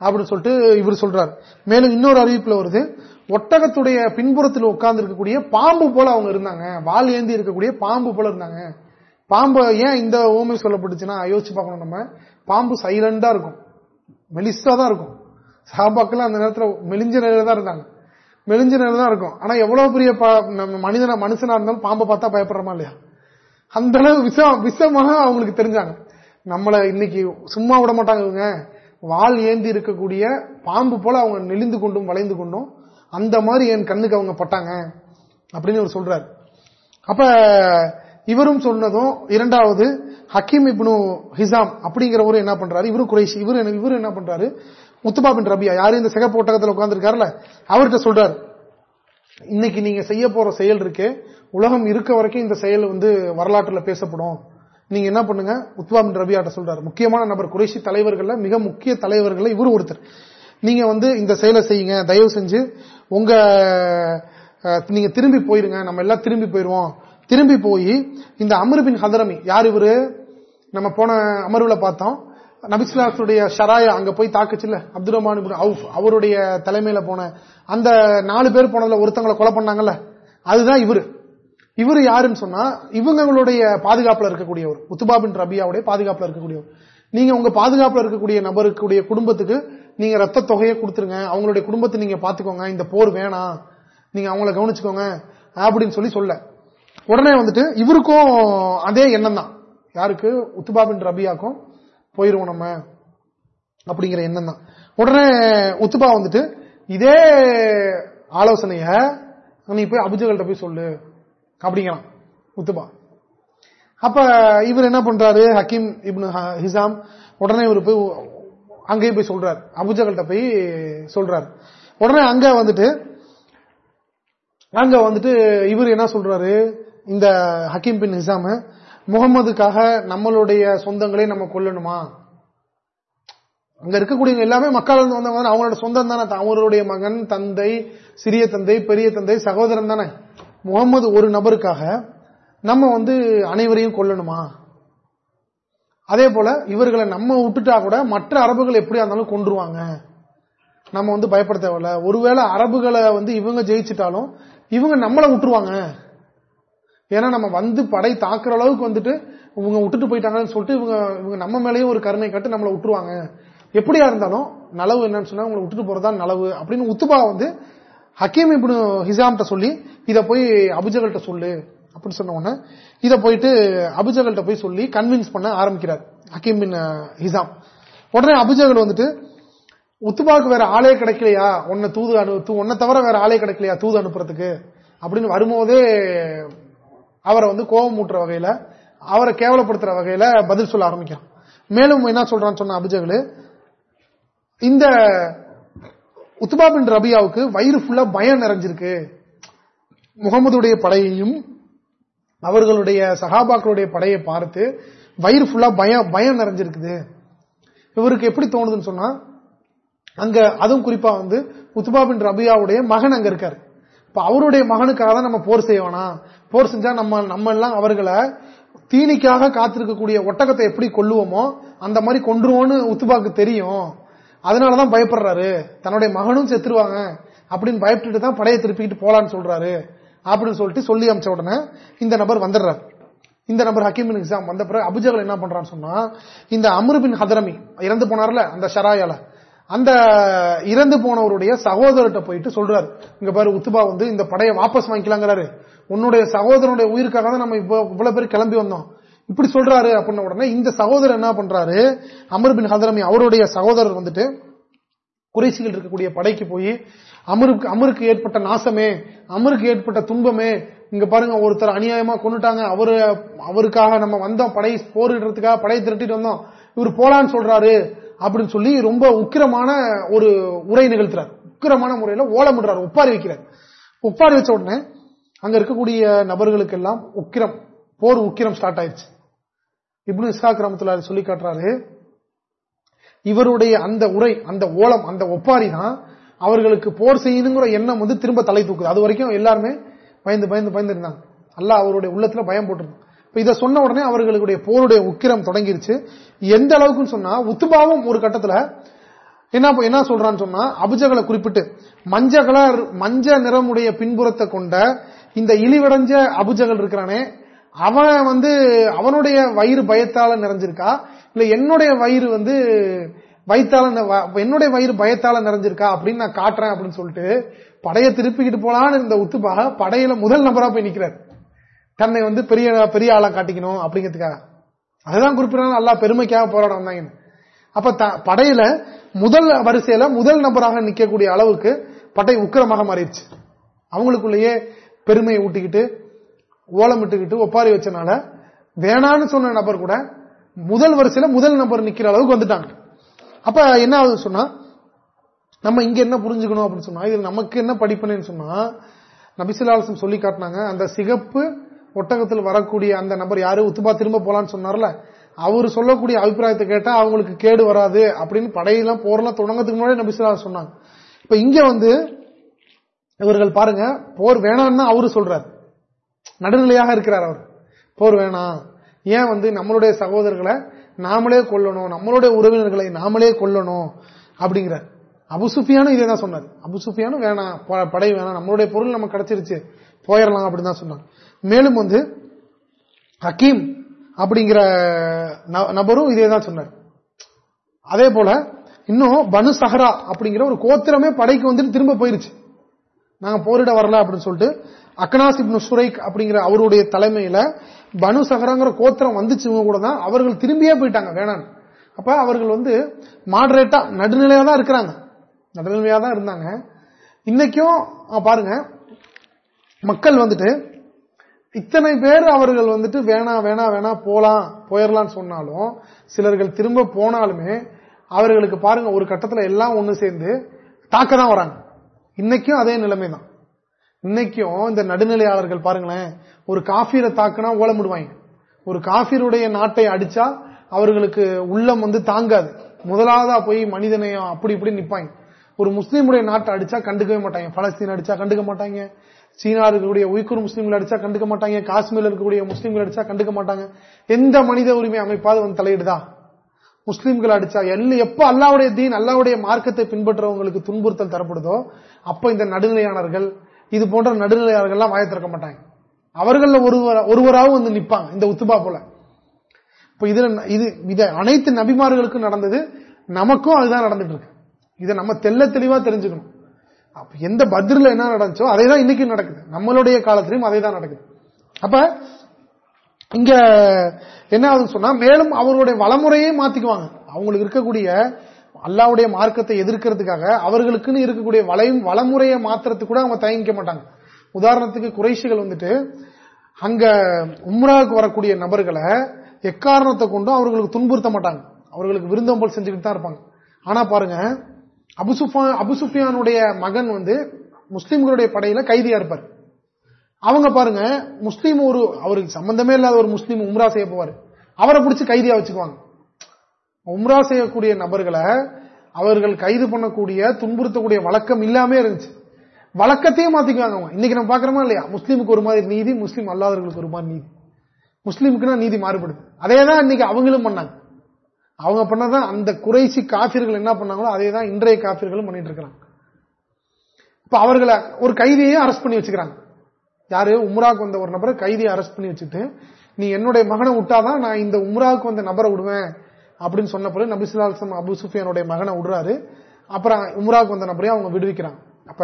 அப்படின்னு சொல்லிட்டு இவர் சொல்றார். மேலும் இன்னொரு அறிவிப்புல வருது ஒட்டகத்துடைய பின்புறத்தில் உட்கார்ந்து இருக்கக்கூடிய பாம்பு போல அவங்க இருந்தாங்க. வால் ஏந்தி இருக்கக்கூடிய பாம்பு போல இருந்தாங்க. பாம்பு ஏன் இந்த ஓமை சொல்லப்பட்டுச்சுன்னா யோசிச்சு பார்க்கணும் நம்ம. பாம்பு சைலண்டா இருக்கும். மெலிசா தான் இருக்கும். சாபாக்கெல்லாம் அந்த நேரத்தில் மெலிஞ்ச நிலையில தான் இருந்தாங்க. மெலிஞ்ச நிலையில தான் இருக்கும். ஆனா எவ்வளவு பெரிய மனிதன மனுஷனா இருந்தாலும் பாம்பை பார்த்தா பயப்படுறமா இல்லையா? அந்த அளவு விஷம் விஷமாக அவங்களுக்கு தெரிஞ்சாங்க. நம்மளை இன்னைக்கு சும்மா விட மாட்டாங்க இவங்க வால் ஏந்தி இருக்கக்கூடிய பாம்பு போல அவங்க நெளிந்து கொண்டும் வளைந்து கொண்டும் அந்த மாதிரி என் கண்ணுக்கு அவங்க பட்டாங்க. அப்படின்னு அவர் சொல்றாரு. அப்ப இவரும் சொன்னதும் இரண்டாவது ஹக்கீம் இப்னு ஹிசாம் அப்படிங்கிறவரும் என்ன பண்றாரு? இவரும் குறைஷி. இவரு இவரும் என்ன பண்றாரு? முத்துபா பின் ரபியா யாரு இந்த சிகப்பு ஒட்டகத்தில் உட்கார்ந்துருக்காருல அவர்கிட்ட சொல்றாரு இன்னைக்கு நீங்க செய்ய போற செயல் இருக்கே உலகம் இருக்க வரைக்கும் இந்த செயல் வந்து வரலாற்றுல பேசப்படும். நீங்க என்ன பண்ணுங்க? உத்வா பின் ரபியாட்ட சொல்றாரு. முக்கியமான நபர் குறைசி தலைவர்கள் மிக முக்கிய தலைவர்களை இவரு ஒருத்தர். நீங்க வந்து இந்த செயலை செய்யுங்க. தயவு செஞ்சு உங்க நீங்க திரும்பி போயிருங்க. நம்ம எல்லாம் திரும்பி போயிருவோம். திரும்பி போய் இந்த அமருபின் ஹதரமி யார் இவரு? நம்ம போன அமர்வுல பார்த்தோம். நபிஸ்லாத்துடைய ஷராயா அங்க போய் தாக்குச்சுல அப்துல் ரஹ்மான் அவுஃப் அவருடைய தலைமையில போன. அந்த நாலு பேர் போனதுல ஒருத்தங்களை கொலை பண்ணாங்கல்ல அதுதான் இவரு. இவர் யாருன்னு சொன்னா இவங்களுடைய பாதுகாப்புல இருக்கக்கூடியவர் உத்துபாபின் ரபியாவுடைய பாதுகாப்புல இருக்கக்கூடியவர். நீங்க உங்க பாதுகாப்புல இருக்கக்கூடிய நபருக்குடைய குடும்பத்துக்கு நீங்க ரத்த தொகையை கொடுத்துருங்க அவங்களுடைய குடும்பத்தை நீங்க பாத்துக்கோங்க இந்த போர் வேணாம் நீங்க அவங்கள கவனிச்சுக்கோங்க அப்படின்னு சொல்லி சொல்ல. உடனே வந்துட்டு இவருக்கும் அதே எண்ணம் தான் யாருக்கு? உத்துபாபின் ரபியாக்கும் போயிருவோம் நம்ம அப்படிங்கிற எண்ணம் தான் உடனே உத்துபா வந்துட்டு இதே ஆலோசனைய நீ போய் அபிஜகள்கிட்ட போய் சொல்லு அப்படிங்கிறான் உத்துபா. அப்ப இவர் என்ன பண்றாரு? ஹக்கீம் இப்னு ஹிசாம் உடனே இவர் போய் அங்கேயும் போய் சொல்றாரு. அபுஜகள்கிட்ட போய் சொல்றாரு. உடனே அங்க வந்துட்டு அங்க வந்துட்டு இவர் என்ன சொல்றாரு? இந்த ஹக்கீம் பின் ஹிசாம முகமதுக்காக நம்மளுடைய சொந்தங்களே நம்ம கொல்லணுமா? அங்க இருக்கக்கூடிய எல்லாமே மக்கள் வந்தவங்க அவங்களோட சொந்தம் தானே. அவங்களுடைய மகன் தந்தை சிறிய தந்தை பெரிய தந்தை சகோதரன் தானே. முகமது ஒரு நபருக்காக நம்ம வந்து அனைவரையும் கொல்லணுமா? அதே போல இவர்களை நம்ம விட்டுட்டா கூட மற்ற அரபுகள் எப்படியா இருந்தாலும் கொண்டுருவாங்க நம்ம வந்து பயப்பட தேவையில்ல. ஒருவேளை அரபுகளை வந்து இவங்க ஜெயிச்சிட்டாலும் இவங்க நம்மளை விட்டுருவாங்க. ஏன்னா நம்ம வந்து படை தாக்குற அளவுக்கு வந்துட்டு இவங்க விட்டுட்டு போயிட்டாங்கன்னு சொல்லிட்டு இவங்க இவங்க நம்ம மேலேயும் ஒரு கருணை கட்டு நம்மளை விட்டுருவாங்க. எப்படியா இருந்தாலும் நலவு என்னன்னு சொன்னா உங்களை விட்டுட்டு போறதா நலவு அப்படின்னு உத்துபா வந்து ஹக்கீம் இப்படி ஹிசாம்கிட்ட சொல்லி இதை போய் அபுஜகல்கிட்ட சொல்லு அப்படின்னு சொன்ன உடனே இதை போயிட்டு அபுஜகல்கிட்ட போய் சொல்லி கன்வின்ஸ் பண்ண ஆரம்பிக்கிறார் ஹக்கீம் பின் ஹிசாம். உடனே அபுஜகல் வந்துட்டு உத்துபாவுக்கு வேற ஆளே கிடைக்கலையா? உன்னை தூது அனு உன்னை தவிர வேற ஆளே கிடைக்கலையா தூது அனுப்புறதுக்கு? அப்படின்னு வரும்போதே அவரை வந்து கோபம் மூட்டுற வகையில அவரை கேவலப்படுத்துற வகையில பதில் சொல்ல ஆரம்பிக்கிறான். மேலும் என்ன சொல்றான்னு சொன்ன அபிஜகலு இந்த உத்துபா பின் ரபியாவுக்கு வயிறு ஃபுல்லா பயம் நிறைஞ்சிருக்கு. முகமதுடைய படையையும் அவர்களுடைய சகாபாக்களுடைய படையை பார்த்து வயிறு ஃபுல்லா பயம் பயம் நிறைஞ்சிருக்குது. இவருக்கு எப்படி தோணுதுன்னு சொன்னா அங்க அதுவும் குறிப்பா வந்து உத்துபா பின் ரபியாவுடைய மகன் அங்க இருக்காரு. இப்ப அவருடைய மகனுக்காக தான் நம்ம போர் வேணாம். போர் செஞ்சா நம்ம நம்ம எல்லாம் அவர்களை தீனிக்காக காத்திருக்கக்கூடிய ஒட்டகத்தை எப்படி கொள்ளுவோமோ அந்த மாதிரி கொன்றுவோன்னு உத்துபாக்கு தெரியும். அதனாலதான் பயப்படுறாரு. தன்னுடைய மகனும் செத்துருவாங்க அப்படின்னு பயப்பட்டுட்டு தான் படையை திருப்பிக்கிட்டு போலான்னு சொல்றாரு. அப்படின்னு சொல்லிட்டு சொல்லி அமைச்ச உடனே இந்த நபர் வந்துடுறாரு. இந்த நபர் ஹக்கீமின் எக்ஸாம் வந்த பிறகு அபுஜகல் என்ன பண்றான்னு சொன்னா இந்த அமருபின் ஹதரமி இறந்து போனார்ல அந்த ஷராயால. அந்த இறந்து போனவருடைய சகோதரர்கிட்ட போயிட்டு சொல்றாரு. இங்க பாரு உத்துபா வந்து இந்த படையை வாபஸ் வாங்கிக்கலாங்கிறாரு. உன்னுடைய சகோதரனுடைய உயிருக்காக தான் நம்ம இவ்வளவு பேர் கிளம்பி வந்தோம். இப்படி சொல்றாரு அப்படின்ன உடனே இந்த சகோதரர் என்ன பண்றாரு? அமர் பின் ஹதரமி அவருடைய சகோதரர் வந்துட்டு குறைசிகள் இருக்கக்கூடிய படைக்கு போய் அமருக்கு அமருக்கு ஏற்பட்ட நாசமே அமருக்கு ஏற்பட்ட துன்பமே இங்க பாருங்க ஒருத்தர் அநியாயமா கொண்டுட்டாங்க அவரு அவருக்காக நம்ம வந்தோம் படை போரிடுறதுக்காக படையை திரட்டிட்டு வந்தோம். இவர் போலான்னு சொல்றாரு. அப்படின்னு சொல்லி ரொம்ப உக்கிரமான ஒரு உரை நிகழ்த்துறார். உக்கிரமான முறையில ஓலமிடுறார் ஒப்பாரி வைக்கிறார். ஒப்பாரி வச்ச உடனே அங்க இருக்கக்கூடிய நபர்களுக்கு எல்லாம் உக்கிரம் போர் உக்கிரம் ஸ்டார்ட் ஆயிடுச்சு இப்படி இஸ்கா கிராமத்துல சொல்லி காட்டுறாரு இவருடைய அந்த உரை அந்த ஓலம் அந்த ஒப்பாரி தான் அவர்களுக்கு போர் செய்யணுங்கிற எண்ணம் வந்து திரும்ப தலை தூக்குது. அது வரைக்கும் எல்லாருமே பயந்து பயந்து பயந்து இருந்தாங்க. அல்ல அவருடைய உள்ளத்துல பயம் போட்டிருந்தாங்க இதை சொன்ன உடனே அவர்களுடைய போருடைய உக்கிரம் தொடங்கிருச்சு. எந்த அளவுக்குன்னு சொன்னா உத்துபாவும் ஒரு கட்டத்துல என்ன என்ன சொல்றான்னு சொன்னா அபிஜகளை குறிப்பிட்டு மஞ்ச கலர் மஞ்ச நிறமுடைய பின்புறத்தை கொண்ட இந்த இழிவடைஞ்ச அபுஜகல் இருக்கிறானே அவன் வந்து அவனுடைய வயிறு பயத்தால நிறைஞ்சிருக்கா? இல்ல என்னுடைய வயிறு வந்து வயிற்றால என்னுடைய வயிறு பயத்தால நிறைஞ்சிருக்கா? அப்படின்னு நான் காட்டுறேன் அப்படின்னு சொல்லிட்டு படையை திருப்பிக்கிட்டு போலான்னு இந்த உத்துபாக படையில முதல் நபரா போய் நிக்கிறார். தன்னை வந்து பெரிய பெரிய ஆளா காட்டிக்கணும் அப்படிங்கிறதுக்காக. அதுதான் குறிப்பிடணும். நல்லா பெருமைக்காக போராட வந்தாங்க அப்ப படையில முதல் வரிசையில முதல் நபராக நிக்கக்கூடிய அளவுக்கு படை உக்கிரமாக மாறிடுச்சு. அவங்களுக்குள்ளேயே பெருமையை ஊட்டிக்கிட்டு ஓலமிட்டுக்கிட்டு ஒப்பாரி வச்சனால வேணான்னு சொன்ன நபர் கூட முதல் வரிசையில முதல் நபர் நிக்கிற அளவுக்கு வந்துட்டாங்க. அப்ப என்ன ஆகுது சொன்னா நம்ம இங்க என்ன புரிஞ்சுக்கணும் அப்படின்னு சொன்னா இது நமக்கு என்ன படிப்புன்னு சொன்னா நபிசுல்லாசம் சொல்லி காட்டினாங்க அந்த சிகப்பு ஒட்டகத்தில் வரக்கூடிய அந்த நபர் யாரு? உத்துபா திரும்ப போலான்னு சொன்னார்ல. அவர் சொல்லக்கூடிய அபிப்பிராயத்தை கேட்டா அவங்களுக்கு கேடு வராது அப்படின்னு படையெல்லாம் போரெல்லாம் தொடங்கத்துக்கு முன்னாடி நபிசுல்லா சொன்னாங்க. இப்ப இங்க வந்து இவர்கள் பாருங்க போர் வேணாம்னு அவரு சொல்றாரு. நடுநிலையாக இருக்கிறார் அவர். போர் வேணாம். ஏன் வந்து நம்மளுடைய சகோதரர்களை நாமளே கொல்லணும் நம்மளுடைய உறவினர்களை நாமளே கொல்லணும் அப்படிங்கிற அபுசுஃபியானும் இதே தான் சொன்னார். அபுசுஃபியானும் வேணாம் படை வேணாம் நம்மளுடைய பொருள் நமக்கு கிடைச்சிருச்சு போயிடலாம் அப்படின்னு தான் சொன்னாங்க மேலும் வந்து ஹக்கீம் அப்படிங்கிற நபரும் இதே தான் சொன்னார். அதே போல இன்னும் பனு சஹரா அப்படிங்கிற ஒரு கோத்திரமே படைக்கு வந்துட்டு திரும்ப போயிருச்சு. நாங்க போரிட வரல அப்படின்னு சொல்லிட்டு அக்னாஸ் இப்னு சுரைக் அப்படிங்கிற அவருடைய தலைமையில பனு சஹராங்கிற கோத்திரம் வந்துச்சு கூட தான். அவர்கள் திரும்பியே போயிட்டாங்க வேணாம் அப்ப அவர்கள் வந்து மாடரேட்டா நடுநிலையா தான் இருக்கிறாங்க. நடுநிலையா தான் இருந்தாங்க. இன்னைக்கும் பாருங்க மக்கள் வந்துட்டு இத்தனை பேர் அவர்கள் வந்துட்டு வேணா வேணா வேணா போலாம் போயிடலாம்னு சொன்னாலும் சிலர்கள் திரும்ப போனாலுமே அவர்களுக்கு பாருங்க ஒரு கட்டத்தில் எல்லாம் ஒண்ணு சேர்ந்து தாக்க தான் வராங்க. இன்னைக்கும் அதே நிலைமை தான் இன்னைக்கும் இந்த நடுநிலையாளர்கள் பாருங்களேன் ஒரு காஃபீரை தாக்குனா ஓலமிடுவாங்க ஒரு காஃபீருடைய நாட்டை அடிச்சா அவர்களுக்கு உள்ளம் வந்து தாங்காது. முதலாவதா போய் மனிதனையும் அப்படி இப்படி நிப்பாங்க. ஒரு முஸ்லீமுடைய நாட்டை அடிச்சா கண்டுக்கவே மாட்டாங்க. பலஸ்தீன் அடிச்சா கண்டுக்க மாட்டாங்க. சீனா இருக்கக்கூடிய உய்குர் முஸ்லீம்கள் அடிச்சா கண்டுக்க மாட்டாங்க காஷ்மீர்ல இருக்கக்கூடிய முஸ்லீம்கள் அடிச்சா கண்டுக்க மாட்டாங்க. எந்த மனித உரிமை அமைப்பாவது வந்து தலையிடுதா? முஸ்லீம்கள் அடிச்சா எல்லாம் எப்ப அல்லாவுடைய தீன் அல்லாவுடைய மார்க்கத்தை பின்பற்றுறவங்களுக்கு துன்புறுத்தல் தரப்படுதோ அப்ப இந்த நடுநிலையாளர்கள் இது போன்ற நடுநிலையாளர்கள் வாய திறக்க மாட்டாங்க. அவர்கள் ஒருவராகவும் வந்து நிப்பாங்க இந்த உத்துபா போல. இப்ப இதுல இது இத அனைத்து நபிமார்களுக்கும் நடந்தது நமக்கும் அதுதான் நடந்துட்டு இருக்கு. இதை நம்ம தெல்ல தெளிவா தெரிஞ்சுக்கணும். எந்த பத்ரில் என்ன நடந்துச்சோ அதே தான் இன்னைக்கு நடக்குது. நம்மளுடைய காலத்திலையும் அதே தான் நடக்குது. அப்ப இங்க என்ன ஆகுதுன்னு சொன்னா மேலும் அவர்களுடைய வளமுறையே மாத்திக்குவாங்க. அவங்களுக்கு இருக்கக்கூடிய அல்லாவுடைய மார்க்கத்தை எதிர்க்கிறதுக்காக அவர்களுக்குன்னு இருக்கக்கூடிய வளையும் வளமுறையை மாத்திரத்துக்கு கூட அவங்க தயங்கிக்க மாட்டாங்க. உதாரணத்துக்கு குறைசிகள் வந்துட்டு அங்க உம்ராவுக்கு வரக்கூடிய நபர்களை எக்காரணத்தை கொண்டும் அவர்களுக்கு துன்புறுத்த மாட்டாங்க. அவர்களுக்கு விருந்தோம்பல் செஞ்சுக்கிட்டு தான் இருப்பாங்க. ஆனா பாருங்க அபுசுஃபா அபுசுஃபியானுடைய மகன் வந்து முஸ்லீம்களுடைய படையில கைதியா இருப்பார். அவங்க பாருங்க முஸ்லீம் ஒரு அவருக்கு சம்பந்தமே இல்லாத ஒரு முஸ்லீம் உம்ரா செய்ய போவார். அவரை பிடிச்சி கைதியா வச்சுக்குவாங்க. உம்ரா செய்யக்கூடிய நபர்களை அவர்கள் கைது பண்ணக்கூடிய துன்புறுத்தக்கூடிய வழக்கம் இல்லாம இருந்துச்சு. வழக்கத்தையும் மாத்திக்குவாங்க அவங்க. இன்னைக்கு நம்ம பாக்குறோமா இல்லையா? முஸ்லீமுக்கு ஒரு மாதிரி நீதி முஸ்லீம் அல்லாதவர்களுக்கு ஒரு மாதிரி நீதி. முஸ்லீமுக்குன்னா நீதி மாறுபடுது. அதே தான் இன்னைக்கு அவங்களும் பண்ணாங்க. அவங்க பண்ணதான் அந்த குறைசி காபிர்கள் என்ன பண்ணாங்களோ அதே தான் இன்றைய காபிர்களும் பண்ணிட்டு இருக்கிறாங்க. இப்ப அவர்களை ஒரு கைதியையும் அரெஸ்ட் பண்ணி வச்சுக்கிறாங்க. யாரு? உம்ராவுக்கு வந்த ஒரு நபரை கைதியை அரெஸ்ட் பண்ணி வச்சுட்டு நீ என்னுடைய மகனை விட்டாதான் நான் இந்த உம்ராவுக்கு வந்த நபரை விடுவேன் அப்படின்னு சொன்ன பிறகு நபிசுல்லாசம் அபு சுஃபியானுடைய மகனை விடுறாரு. அப்புறம் உம்ராவுக்கு வந்த நபரையும் அவங்க விடுவிக்கிறாங்க. அப்ப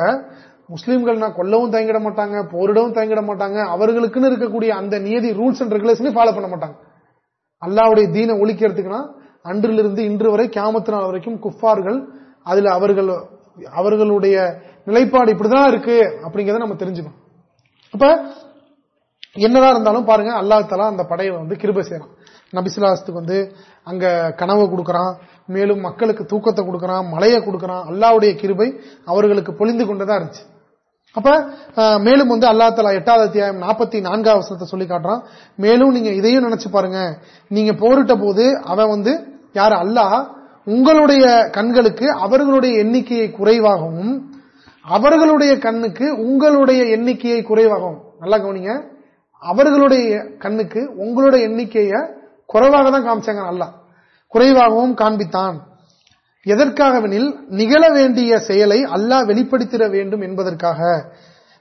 முஸ்லீம்கள் நான் கொல்லவும் தயங்கிட மாட்டாங்க போரிடவும் தயங்கிட மாட்டாங்க அவர்களுக்குன்னு இருக்கக்கூடிய அந்த நியதி ரூல்ஸ் அண்ட் ரெகுலேஷனையும் ஃபாலோ பண்ண மாட்டாங்க. அல்லாவுடைய தீனை ஒழிக்கிறதுக்குன்னா அன்றிலிருந்து இன்று வரை கியாமத்து நாள் வரைக்கும் குஃபார்கள் அதுல அவர்கள் அவர்களுடைய நிலைப்பாடு இப்படிதான் இருக்கு அப்படிங்கறத நம்ம தெரிஞ்சுக்கணும். அப்ப என்னதான் இருந்தாலும் பாருங்க அல்லா தலா அந்த படையை வந்து கிருப செய்யறான். நபிசிலாசத்துக்கு வந்து அங்க கனவு கொடுக்கறான் மேலும் மக்களுக்கு தூக்கத்தை கொடுக்கறான் மழையை கொடுக்கறான். அல்லாவுடைய கிருபை அவர்களுக்கு பொழிந்து கொண்டுதான் இருந்துச்சு. அப்ப மேலும் வந்து அல்லா தலா எட்டாவது அத்தியாயம் நாற்பத்தி நான்காவது வசனத்தை சொல்லி காட்டுறான். மேலும் நீங்க இதையும் நினைச்சு பாருங்க. நீங்க போரிட்ட போது அவன் வந்து யார்? அல்லாஹ் உங்களுடைய கண்களுக்கு அவர்களுடைய எண்ணிக்கையை குறைவாகவும் அவர்களுடைய கண்ணுக்கு உங்களுடைய எண்ணிக்கையை குறைவாகவும் நல்லா கவனிங்க. அவர்களுடைய கண்ணுக்கு உங்களுடைய எண்ணிக்கையை குறைவாக தான் காமிச்சாங்க நல்லா குறைவாகவும் காண்பித்தான். எதற்காகவெனில் நிகழ வேண்டிய செயலை அல்லாஹ் வெளிப்படுத்திட வேண்டும் என்பதற்காக.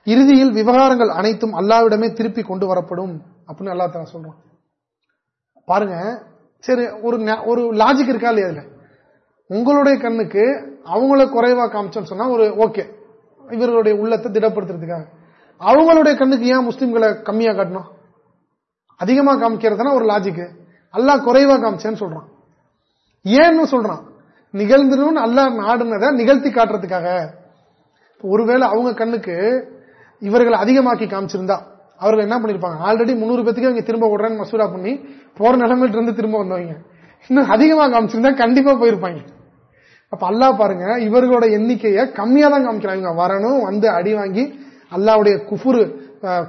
இறுதியில் விவகாரங்கள் அனைத்தும் அல்லாவிடமே திருப்பி கொண்டு வரப்படும் அப்படின்னு அல்லா தான் சொல்றான். பாருங்க சரி ஒரு ஒரு லாஜிக் இருக்கா இல்லையா அதுல உங்களுடைய கண்ணுக்கு அவங்கள குறைவா காமிச்சோன்னு சொன்னா ஒரு ஓகே இவர்களுடைய உள்ளத்தை திடப்படுத்துறதுக்காக. அவங்களுடைய கண்ணுக்கு ஏன் முஸ்லீம்களை கம்மியா காட்டணும்? அதிகமா காமிக்கிறதுனா ஒரு லாஜிக்கு அல்லாஹ் குறைவா காமிச்சேன்னு சொல்றான். ஏன்னு சொல்றான்? நிகழ்ந்துடும் அல்லா நாடுனதை நிகழ்த்தி காட்டுறதுக்காக. ஒருவேளை அவங்க கண்ணுக்கு இவர்களை அதிகமாக்கி காமிச்சிருந்தா அவர்கள் என்ன பண்ணிருப்பாங்க? ஆல்ரெடி முன்னூறு பேத்துக்கு அவங்க திரும்ப விடுறேன்னு மசூரா பண்ணி போற நிலைமையில இருந்து திரும்ப வந்தவங்க. இன்னும் அதிகமா காமிச்சிருந்தா கண்டிப்பா போயிருப்பாங்க. அப்ப அல்லா பாருங்க இவர்களோட எண்ணிக்கையை கம்மியா தான் காமிக்கிறாங்க. வரணும் வந்து அடி வாங்கி அல்லாவுடைய குஃபுரு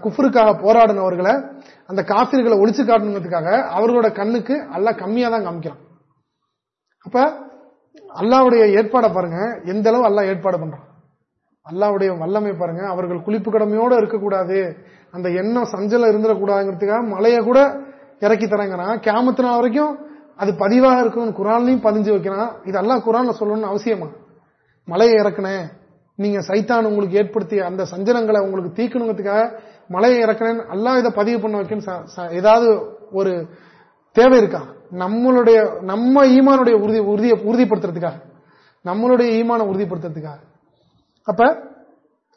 குஃபுருக்காக போராடினவர்களை அந்த காசிர்களை ஒழிச்சு காட்டணுங்கிறதுக்காக அவர்களோட கண்ணுக்கு அல்ல கம்மியா தான் காமிக்கிறான். அப்ப அல்லாவுடைய ஏற்பாடை பாருங்க. எந்த அளவு அல்லா ஏற்பாடு பண்றான். அல்லாவுடைய வல்லமை பாருங்க. அவர்கள் குளிப்பு கடமையோட இருக்கக்கூடாது. அந்த எண்ணம் சஞ்சல இருந்துடக்கூடாதுங்கிறதுக்காக மலையை கூட இறக்கி தரங்கிறான். கேமத்து நாள் வரைக்கும் அது பதிவாக இருக்கும் குரான்லையும் பதிஞ்சு வைக்கிறான். இதெல்லாம் குரான்ல சொல்லணும்னு அவசியமா? மலையை இறக்குனேன் நீங்க சைத்தான் உங்களுக்கு ஏற்படுத்திய அந்த சஞ்சலங்களை உங்களுக்கு தீக்கணுங்கிறதுக்காக மலையை இறக்குனேன் அல்லா இதை பதிவு பண்ண வைக்கணும் ஏதாவது ஒரு தேவை இருக்கா நம்மளுடைய நம்ம ஈமானுடைய உறுதி உறுதியை உறுதிப்படுத்துறதுக்காக. நம்மளுடைய ஈமான உறுதிப்படுத்துறதுக்காக. அப்ப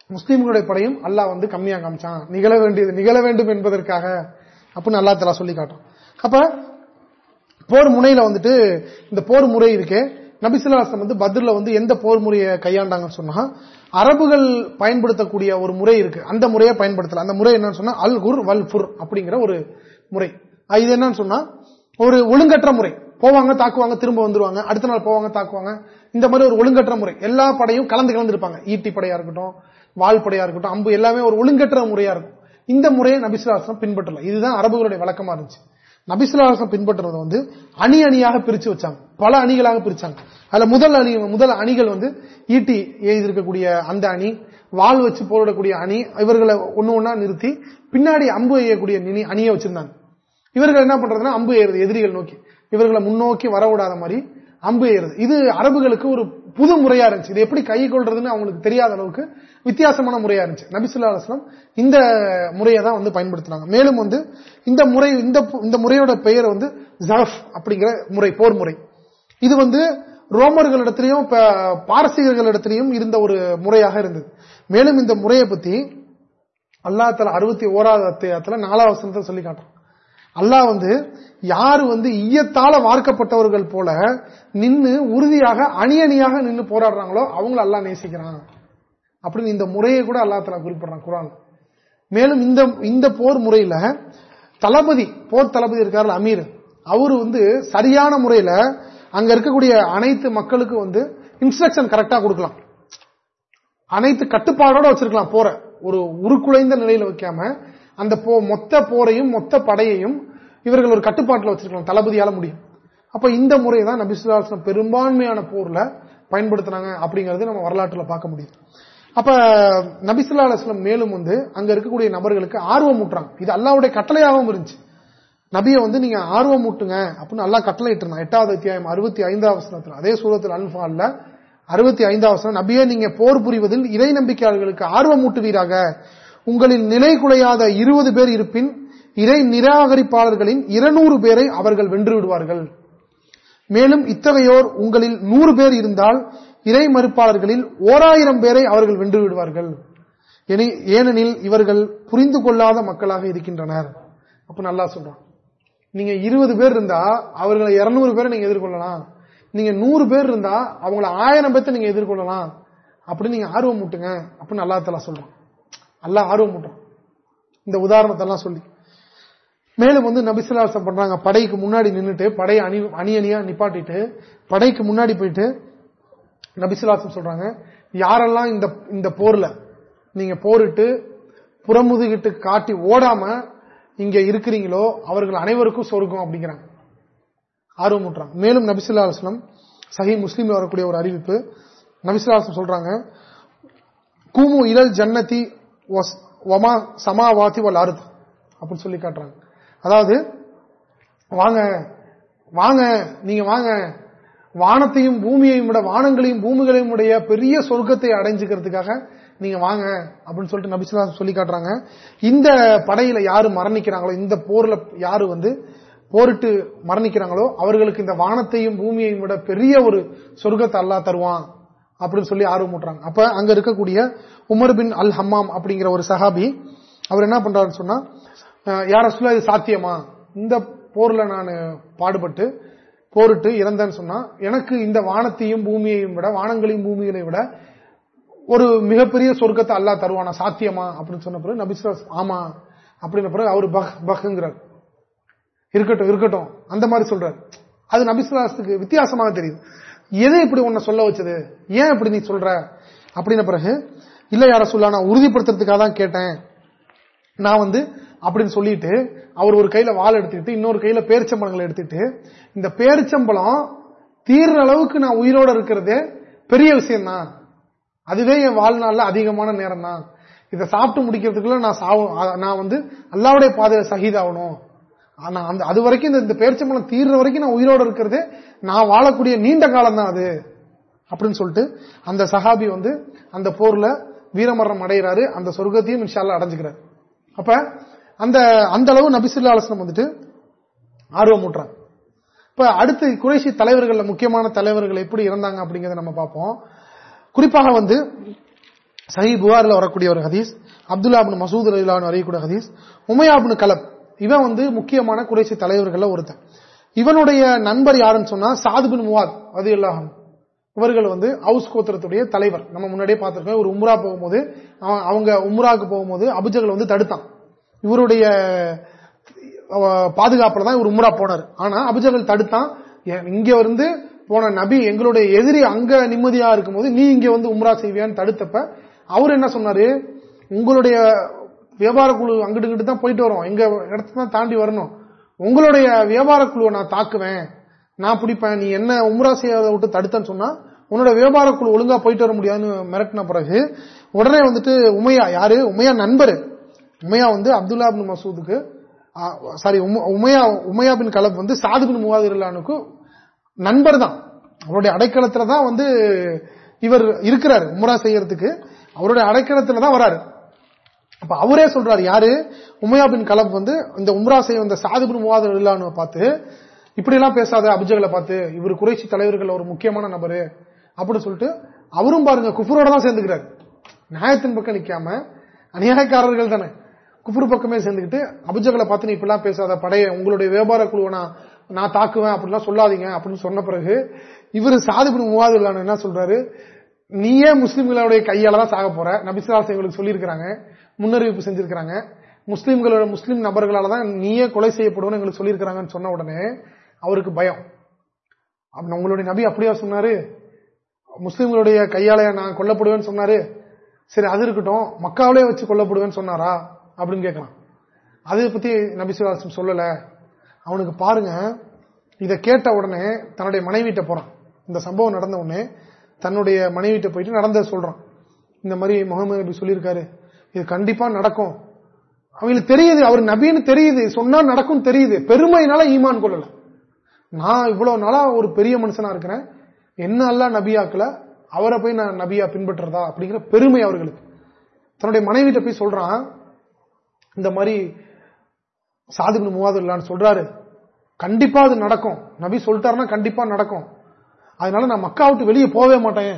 முஸ்லீம்களுடைய படையும் அல்லாஹ் வந்து கம்மியா காமிச்சான். நிகழ வேண்டியது நிகழ வேண்டும் என்பதற்காக அப்படின்னு அல்லா தலா சொல்லி காட்டும் அப்ப போர் முனையில வந்துட்டு இந்த போர் முறை இருக்கே நபிசுல்லாசம் வந்து பத்ரில் வந்து எந்த போர் முறையை கையாண்டாங்கன்னு சொன்னா அரபுகள் பயன்படுத்தக்கூடிய ஒரு முறை இருக்கு. அந்த முறையை பயன்படுத்தல. அந்த முறை என்னன்னு சொன்னா அல் குர் வல் ஃபுர் அப்படிங்கிற ஒரு முறை. இது என்னன்னு சொன்னா ஒரு ஒழுங்கற்ற முறை. போவாங்க தாக்குவாங்க திரும்ப வந்துருவாங்க அடுத்த நாள் போவாங்க தாக்குவாங்க. இந்த மாதிரி ஒரு ஒழுங்கற்ற முறை. எல்லா படையும் கலந்து கலந்து இருப்பாங்க ஈட்டி படையா இருக்கட்டும் வால் படையா இருக்கட்டும் அம்பு எல்லாமே ஒரு ஒழுங்கற்ற முறையா இருக்கும். இந்த முறையை நபிசுலாசம் பின்பற்றல. இதுதான் அரபுகளுடைய வழக்கமா இருந்துச்சு. நபிசுலாசம் பின்பற்றுறது வந்து அணி அணியாக பிரிச்சு வச்சாங்க. பல அணிகளாக பிரிச்சாங்க. அதுல முதல் அணி முதல் அணிகள் வந்து ஈட்டி எழுதியிருக்கக்கூடிய அந்த அணி வால் வச்சு போரிடக்கூடிய அணி இவர்களை ஒன்னு ஒன்னா நிறுத்தி பின்னாடி அம்பு எய்யக்கூடிய அணியை வச்சிருந்தாங்க. இவர்கள் என்ன பண்றதுன்னா அம்பு ஏறுது எதிரிகள் நோக்கி. இவர்களை முன்னோக்கி வரவிடாத மாதிரி அம்பு ஏறுது. இது அரபுகளுக்கு ஒரு புது முறையா இருந்துச்சு. இது எப்படி கை கொள்றதுன்னு அவங்களுக்கு தெரியாத அளவுக்கு வித்தியாசமான முறையா இருந்துச்சு. நபிசுல்லா அலுவலம் இந்த முறையை தான் வந்து பயன்படுத்தினாங்க. மேலும் வந்து இந்த முறை இந்த இந்த முறையோட பெயர் வந்து ஜஃப் அப்படிங்கிற முறை போர் முறை. இது வந்து ரோமர்களிடத்திலையும் பாரசீகர்களிடத்திலையும் இருந்த ஒரு முறையாக இருந்தது. மேலும் இந்த முறையை பத்தி அல்லா தலா அறுபத்தி ஓராவது அத்தியாயத்துல நாலாவது சொல்லி காட்டுறோம் அல்லாஹ் வந்து யாரு வந்து ஈயத்தால வார்க்கப்பட்டவர்கள் போல நின்று உறுதியாக அணி அணியாக நின்று போராடுறாங்களோ அவங்கள அல்லாஹ் நேசிக்கிறான். அப்படின்னு இந்த முறையை கூட அல்லா தலா குறிப்பிடுறான் குரான். மேலும் இந்த இந்த போர் முறையில தளபதி போர் தளபதி இருக்காரு அமீர் அவரு வந்து சரியான முறையில அங்க இருக்கக்கூடிய அனைத்து மக்களுக்கு வந்து இன்ஸ்ட்ரக்ஷன் கரெக்டா கொடுக்கலாம். அனைத்து கட்டுப்பாடோட வச்சிருக்கலாம் போற ஒரு உருக்குலைந்த நிலையில வைக்காம அந்த போ மொத்த போரையும் மொத்த படையையும் இவர்கள் ஒரு கட்டுப்பாட்டில் வச்சிருக்கலாம். தளபதியால முடியும். அப்ப இந்த முறை தான் நபிசுல்லாஸ்லம் பெரும்பான்மையான போர்ல பயன்படுத்தினாங்க அப்படிங்கறது நம்ம வரலாற்றுல பார்க்க முடியும். அப்ப நபிசுல்லா அலுவலம் மேலும் வந்து அங்க இருக்கக்கூடிய நபர்களுக்கு ஆர்வம் ஊட்டுறாங்க. இது அல்லாவுடைய கட்டளையாகவும் இருந்துச்சு. நபியை வந்து நீங்க ஆர்வம் ஊட்டுங்க அப்படின்னு நல்லா கட்டளை இருந்தான் எட்டாவது அத்தியாயம் அறுபத்தி ஐந்தாவது அதே சூரத்தில் அன்பால்ல அறுபத்தி ஐந்தாவது நபியை நீங்க போர் புரிவதில் இறை நம்பிக்கையாளர்களுக்கு ஆர்வம் ஊட்டுவீராக. உங்களில் நிலை குலையாத இருபது பேர் இருப்பின் இறை நிராகரிப்பாளர்களின் இருநூறு பேரை அவர்கள் வென்று விடுவார்கள். மேலும் இத்தகையோர் உங்களில் நூறு பேர் இருந்தால் இறை மறுப்பாளர்களில் ஓராயிரம் பேரை அவர்கள் வென்று விடுவார்கள். ஏனெனில் இவர்கள் புரிந்து கொள்ளாத மக்களாக இருக்கின்றனர். அப்ப நல்லா சொல்றான் நீங்க இருபது பேர் இருந்தா அவர்களை இருநூறு பேரை நீங்க எதிர்கொள்ளலாம். நீங்க நூறு பேர் இருந்தா அவங்கள ஆயிரம் பேர்த்த நீங்க எதிர்கொள்ளலாம். அப்படின்னு நீங்க ஆர்வம் முட்டுங்க. அப்படின்னு அல்லா தலா சொல்றான் அல்லா ஆர்வம் பண்றான் இந்த உதாரணத்தை எல்லாம் சொல்லி. மேலும் வந்து நபிசுலாசம் பண்றாங்க. படைக்கு முன்னாடி நின்றுட்டு படை அணி அணி அணியா நிப்பாட்டிட்டு படைக்கு முன்னாடி போயிட்டு நபிசுலாசம் சொல்றாங்க யாரெல்லாம் இந்த இந்த போர்ல நீங்க போரிட்டு புறமுதுகிட்டு காட்டி ஓடாம இங்க இருக்கிறீங்களோ அவர்கள் அனைவருக்கும் சொருக்கும் அப்படிங்கிறாங்க. ஆர்வம் மேலும் நபிசுல்லா அலுவலம் சஹி முஸ்லீம் வரக்கூடிய ஒரு அறிவிப்பு. நபிசுல்லா சொல்றாங்க கூமு இழல் ஜன்னதி ஒமா சமாவாதி வல் அருத் அப்படின்னு சொல்லி காட்டுறாங்க. அதாவது வாங்க வாங்க நீங்க வாங்க வானத்தையும் பூமியையும் விட வானங்களையும் பூமிகளையும் உடைய பெரிய சொர்க்கத்தை அடைஞ்சுக்கிறதுக்காக நீங்க வாங்க அப்படின்னு சொல்லிட்டு நபிசுல்லா சொல்லி காட்டுறாங்க. இந்த படையில யாரு மரணிக்கிறாங்களோ இந்த போர்ல யாரு வந்து போரிட்டு மரணிக்கிறாங்களோ அவர்களுக்கு இந்த வானத்தையும் பூமியையும் விட பெரிய ஒரு சொர்க்கத்தை அல்லா தருவான். அப்படின்னு சொல்லி ஆர்வம் ஊட்டுறாங்க அப்ப அங்க இருக்கக்கூடிய உமர் பின் அல் ஹம்மாம் அப்படிங்கிற ஒரு சஹாபி அவர் என்ன பண்றாருன்னு சொன்னா யார சொல்ல இது சாத்தியமா? இந்த போர்ல நான் பாடுபட்டு போரிட்டு இறந்தேன்னு சொன்னா எனக்கு இந்த வானத்தையும் பூமியையும் விட வானங்களையும் பூமிகளை விட ஒரு மிகப்பெரிய சொர்க்கத்தை அல்லா தருவானா? சாத்தியமா? அப்படின்னு சொன்ன பிறகு நபிசுலாஸ் ஆமா. அப்படின்ன பிறகு அவர் பஹ் பஹ்ங்கிறார். இருக்கட்டும் இருக்கட்டும். அந்த மாதிரி சொல்றாரு. அது நபிசுலாசத்துக்கு வித்தியாசமாக தெரியுது. எதை இப்படி உன்னை சொல்ல வச்சது? ஏன் இப்படி நீ சொல்ற? அப்படின்ன பிறகு இல்ல யார சொல்ல நான் உறுதிப்படுத்துறதுக்காக தான் கேட்டேன். நான் வந்து அப்படின்னு சொல்லிட்டு அவர் ஒரு கையில வாழை எடுத்துக்கிட்டு இன்னொரு கையில பேரிச்சம்பழங்களை எடுத்துட்டு இந்த பேரிச்சம்பழம் தீர்ற அளவுக்கு நான் உயிரோட இருக்கிறதே பெரிய விஷயம் தான் அதுவே என் வாழ்நாள்ல அதிகமான நேரம் தான் இதை சாப்பிட்டு முடிக்கிறதுக்குள்ள நான் சாவும் நான் வந்து அல்லாவுடைய பாதையில சகிதாகணும். அந்த அது வரைக்கும் இந்த பேரிச்சம்பளம் தீர்ற வரைக்கும் நான் உயிரோட இருக்கிறது. நான் வாழக்கூடிய நீண்ட காலம் தான் அது. அப்படின்னு சொல்லிட்டு அந்த சஹாபி வந்து அந்த போர்ல வீரமரணம் அடைகிறாரு. அந்த சொர்க்கத்தையும் இன்ஷால்ல அடைஞ்சுக்கிறார். அப்ப அந்த அந்த அளவு நபிசுல்லா அலுவலம் வந்துட்டு ஆர்வமூட்டுறாங்க இப்ப அடுத்து குறைசி தலைவர்கள் முக்கியமான தலைவர்கள் எப்படி இருந்தாங்க அப்படிங்கறத நம்ம பார்ப்போம். குறிப்பாக வந்து சஹி புகாரில் வரக்கூடிய ஒரு ஹதீஸ் அப்துல்லா அபின் மசூத் அலிலான் அறியக்கூடிய ஹதீஸ் உமையாபின் கலப் இவன் வந்து முக்கியமான குறைசி தலைவர்கள் ஒருத்தன். இவனுடைய நண்பர் யாருன்னு சொன்னா சாதுபின் முவாத் அது இல்லாஹம் இவர்கள் வந்து ஹவுஸ் கோத்திரத்துடைய தலைவர். நம்ம முன்னாடியே பார்த்திருக்கோம். ஒரு உம்ரா போகும்போது அவங்க உம்ராவுக்கு போகும்போது அபுஜகள் வந்து தடுத்தான். இவருடைய பாதுகாப்புல தான் இவர் உம்ரா போனார். ஆனா அபுஜகள் தடுத்தான். இங்க வந்து போன நபி எங்களுடைய எதிரி அங்க நிம்மதியா இருக்கும்போது நீ இங்க வந்து உம்ரா செய்வியான்னு தடுத்தப்ப அவர் என்ன சொன்னாரு? உங்களுடைய வியாபார குழு அங்கிட்டு இங்கிட்டு தான் போயிட்டு வரோம். எங்க இடத்த தான் தாண்டி வரணும். உங்களுடைய வியாபார குழுவை நான் தாக்குவேன். நான் பிடிப்பேன். நீ என்ன உம்ரா செய்யாத விட்டு தடுத்தேன்னு சொன்னா உன்னோட வியாபார குழு ஒழுங்கா போயிட்டு வர முடியாதுன்னு மிரட்டின பிறகு உடனே வந்துட்டு உமையா யாரு? உமையா நண்பர். உமையா வந்து அப்துல்லா பின் மசூதுக்கு சாரி உமையா உமையா பின் கலப் வந்து சாது பின் முவாதிரலானுக்கு நண்பர் தான். அவருடைய அடைக்கலத்துல தான் வந்து இவர் இருக்கிறார் உம்ரா செய்யறதுக்கு. அவருடைய அடைக்கலத்துல தான் வராரு. அப்ப அவரே சொல்றாரு யாரு? உமையா பின் கலப் வந்து இந்த உம்ரா செய்ய வந்த சாது பின் இல்லான்னு பார்த்து இப்படி எல்லாம் பேசாத அபிஜகளை பார்த்து இவர் குறைச்சி தலைவர்கள் ஒரு முக்கியமான நபரு அப்படின்னு சொல்லிட்டு அவரும் பாருங்க குஃபுரோட தான் சேர்ந்துக்கிறார். நியாயத்தின் பக்கம் நிக்காம அநியாயக்காரர்கள் தானே. குஃபுரு பக்கமே சேர்ந்துக்கிட்டு அபிஜகளை பார்த்து நீ இப்படிலாம் பேசாத படைய உங்களுடைய வியாபார குழுவை நான் தாக்குவேன் அப்படிலாம் சொல்லாதீங்க அப்படின்னு சொன்ன பிறகு இவர் சாதிபின் மூவாது என்ன சொல்றாரு? நீயே முஸ்லிம்களுடைய கையால தான் சாக போற நபிசுலாஸ் எங்களுக்கு சொல்லியிருக்கிறாங்க. முன்னறிவிப்பு செஞ்சிருக்கிறாங்க. முஸ்லிம்களோட முஸ்லிம் நபர்களால தான் நீயே கொலை செய்யப்படுவோம் எங்களுக்கு சொல்லியிருக்கிறாங்கன்னு சொன்ன உடனே அவருக்கு பயம். உங்களுடைய நபி அப்படியா சொன்னாரு? முஸ்லிம்களுடைய கையால நான் கொல்லப்படுவேன்னு சொன்னாரு? சரி அது இருக்கட்டும். மக்காவிலே வச்சு கொல்லப்படுவேன்னு சொன்னாரா? அப்படின்னு கேட்கலாம். அதை பத்தி நபிசுவாசம் சொல்லல. அவனுக்கு பாருங்க இதை கேட்ட உடனே தன்னுடைய மனைவிட்ட போறான். இந்த சம்பவம் நடந்த உடனே தன்னுடைய மனைவிட்ட போயிட்டு நடந்த சொல்றான். இந்த மாதிரி முகமது நபி சொல்லியிருக்காரு. இது கண்டிப்பா நடக்கும். அவங்களுக்கு தெரியுது அவர் நபின்னு தெரியுது. சொன்னா நடக்கும் தெரியுது. பெருமையினால ஈமான் கொள்ளல. நான் இவ்வளவு நாளா ஒரு பெரிய மனுஷனா இருக்கிறேன். என்ன அல்ல நபியாக்கல அவரை போய் நான் நபியா பின்பற்றுறதா? அப்படிங்கிற பெருமை அவர்களுக்கு. தன்னுடைய மனைவிட்ட போய் சொல்றான். இந்த மாதிரி சாதிபின் மூவாது சொல்றாரு. கண்டிப்பா அது நடக்கும். நபி சொல்லிட்டாருன்னா கண்டிப்பா நடக்கும். அதனால நான் மக்கா விட்டு வெளியே போவே மாட்டேன்.